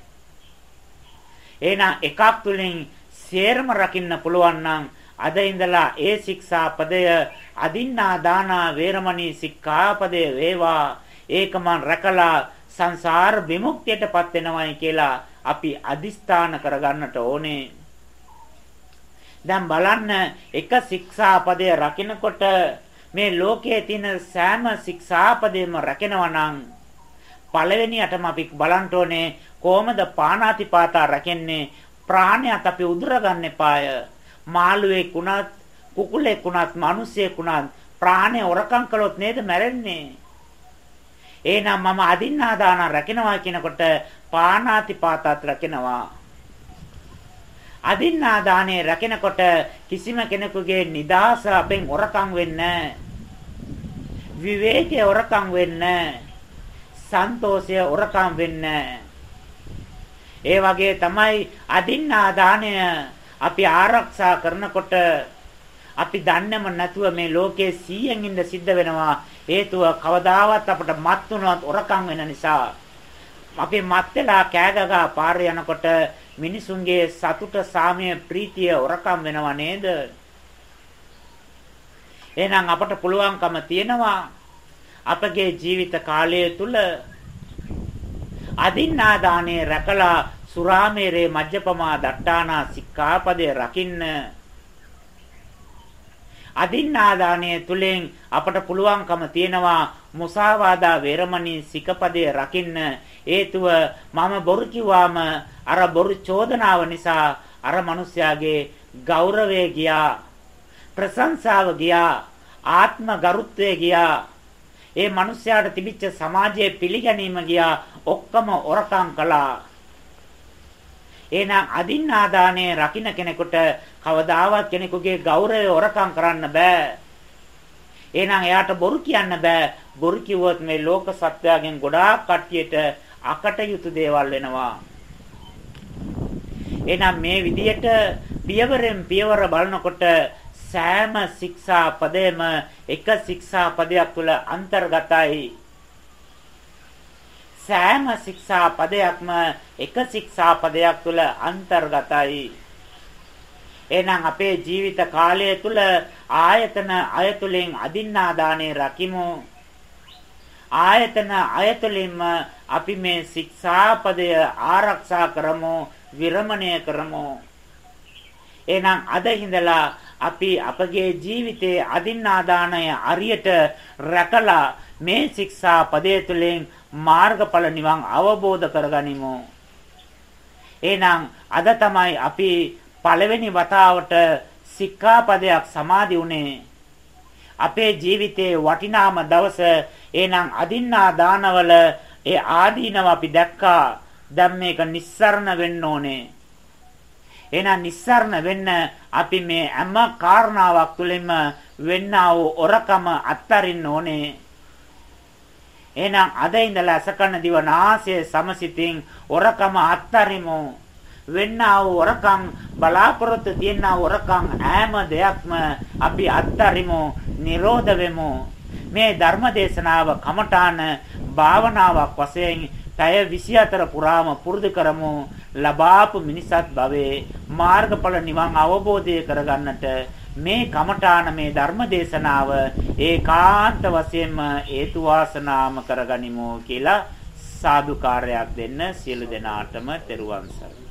එහෙනම් එකක් තුලින් සේරම රකින්න පුළුවන් නම් අද ඉඳලා ඒ ශික්ෂා පදය අදින්නා දානා වේරමණී සික්ඛාපදය වේවා. ඒක මන් රැකලා සංසාර විමුක්තියටපත් වෙනවයි කියලා අපි අදිස්ථාන කරගන්නට ඕනේ. දැන් බලන්න එක ශික්ෂාපදය රකින්නකොට මේ ලෝකයේ තියෙන සෑම ශික්ෂාපදයක්ම රැකෙනවා නම් පළවෙනියටම අපි බලන්න ඕනේ කොහොමද පාණාතිපාතා රැකෙන්නේ? ප්‍රාණයක් අපි උදුර ගන්න එපාය. මාළුවෙක් වුණත් කුකුලෙක් වුණත් මිනිසෙක් වුණත් ප්‍රාණය ඔරකම් කළොත් නේද මැරෙන්නේ? එහෙනම් මම අදින්නාදාන රැකෙනවා කියනකොට පාණාතිපාතත් රැකෙනවා. අදින්නාදානේ රැකෙනකොට කිසිම කෙනෙකුගේ නිදාස අපෙන් ඔරකම් වෙන්නේ විවේකයේ ඔරකම් වෙන්නේ සන්තෝෂය ඔරකම් වෙන්නේ. ඒ වගේ තමයි අදින්නාදානය අපි ආරක්ෂා කරනකොට අපි දන්නේම නැතුව මේ ලෝකයේ 100න් ඉඳ සිද්ධ වෙනවා. හේතුව කවදාවත් අපට මත් වුණත් ඔරකම් වෙන නිසා. අපි මත් වෙලා කෑගගා පාරේ යනකොට මිනිසුන්ගේ සතුට සාමය ප්‍රීතිය ඔරකම් වෙනව නේද? එහෙනම් අපට පුළුවන්කම තියෙනවා අපගේ ජීවිත කාලය තුල අදින්නා දානේ රැකලා සුරාමේරේ මජ්ජපමා දට්ටානා සික්ඛාපදේ රකින්න. අදින්නාදානය තුලින් අපට පුළුවන්කම තියෙනවා මුසාවාදා වේරමණී සිකපදේ රකින්න. හේතුව මම බොරු කිව්වාම අර බොරු චෝදනාව නිසා අර මිනිස්යාගේ ගෞරවය ගියා. ප්‍රශංසාව ගියා ආත්ම ගරුත්වය ගියා ඒ මිනිස්යාට තිබිච්ච සමාජයේ පිළිගැනීම ගියා ඔක්කොම ඔරකම් කළා එහෙනම් අදින්නාදානයේ රකින්න කෙනෙකුට කවදාවත් කෙනෙකුගේ ගෞරවය ඔරකම් කරන්න බෑ. එහෙනම් එයාට බොරු කියන්න බෑ. බොරු කිව්වොත් මේ ලෝක සත්‍යයෙන් ගොඩාක් කට්ටියට අකටයුතු දේවල් වෙනවා. එහෙනම් මේ විදියට පියවරෙන් පියවර බලනකොට සෑම ශික්ෂා පදයම එක ශික්ෂා පදයක් තුළ අන්තර්ගතයි. සෑම ශික්ෂා පදයක්ම එක ශික්ෂා පදයක් තුළ අන්තර්ගතයි. එහෙනම් අපේ ජීවිත කාලය තුළ ආයතන අයතුලින් අදින්නාදානේ රකිමු. ආයතන අයතුලින්ම අපි මේ ශික්ෂාපදය ආරක්ෂා කරමු, විරමණය කරමු. එහෙනම් අද හිඳලා අපි අපගේ ජීවිතයේ අදින්නාදානය අරියට රැකලා මේ ශික්ෂා පදයේ තුලින් මාර්ගඵල නිවන් අවබෝධ කරගනිමු. එහෙනම් අද තමයි අපි පළවෙනි වතාවට සික්ඛාපදයක් සමාදි වුණේ. අපේ ජීවිතයේ වටිනාම දවස එහෙනම් අදින්නා දානවල ඒ ආදීනව අපි දැක්කා. දැන් මේක නිස්සරණ වෙන්න ඕනේ. එහෙනම් නිස්සරණ වෙන්න අපි මේ හැම කාරණාවක් තුළින්ම වෙන්නා වූ ඔරකම අත්තරින්න ඕනේ. එහෙනම් අද ඉඳලා අසකන දිව නාසය සමසිතින් ඔරකම අත්තරිමු. වෙන්නා වූ ඔරකම් බලාපොරොත්තු තියනා ඔරකම් ඈම දෙයක්ම අපි අත්තරිමු, නිරෝධ වෙමු. මේ ධර්ම දේශනාව කමඨාන භාවනාවක් වශයෙන් පැය 24 පුරාම පුරුදු කරමු ලබාපු මිනිසත් භවයේ මාර්ගඵල නිවන් අවබෝධය කරගන්නට මේ කමඨාන මේ ධර්ම දේශනාව ඒකාන්ත වශයෙන්ම හේතු වාසනාම කරගනිමු කියලා සාදුකාරයක් දෙන්න සියලු දෙනාටම තෙරුවන් සරණයි.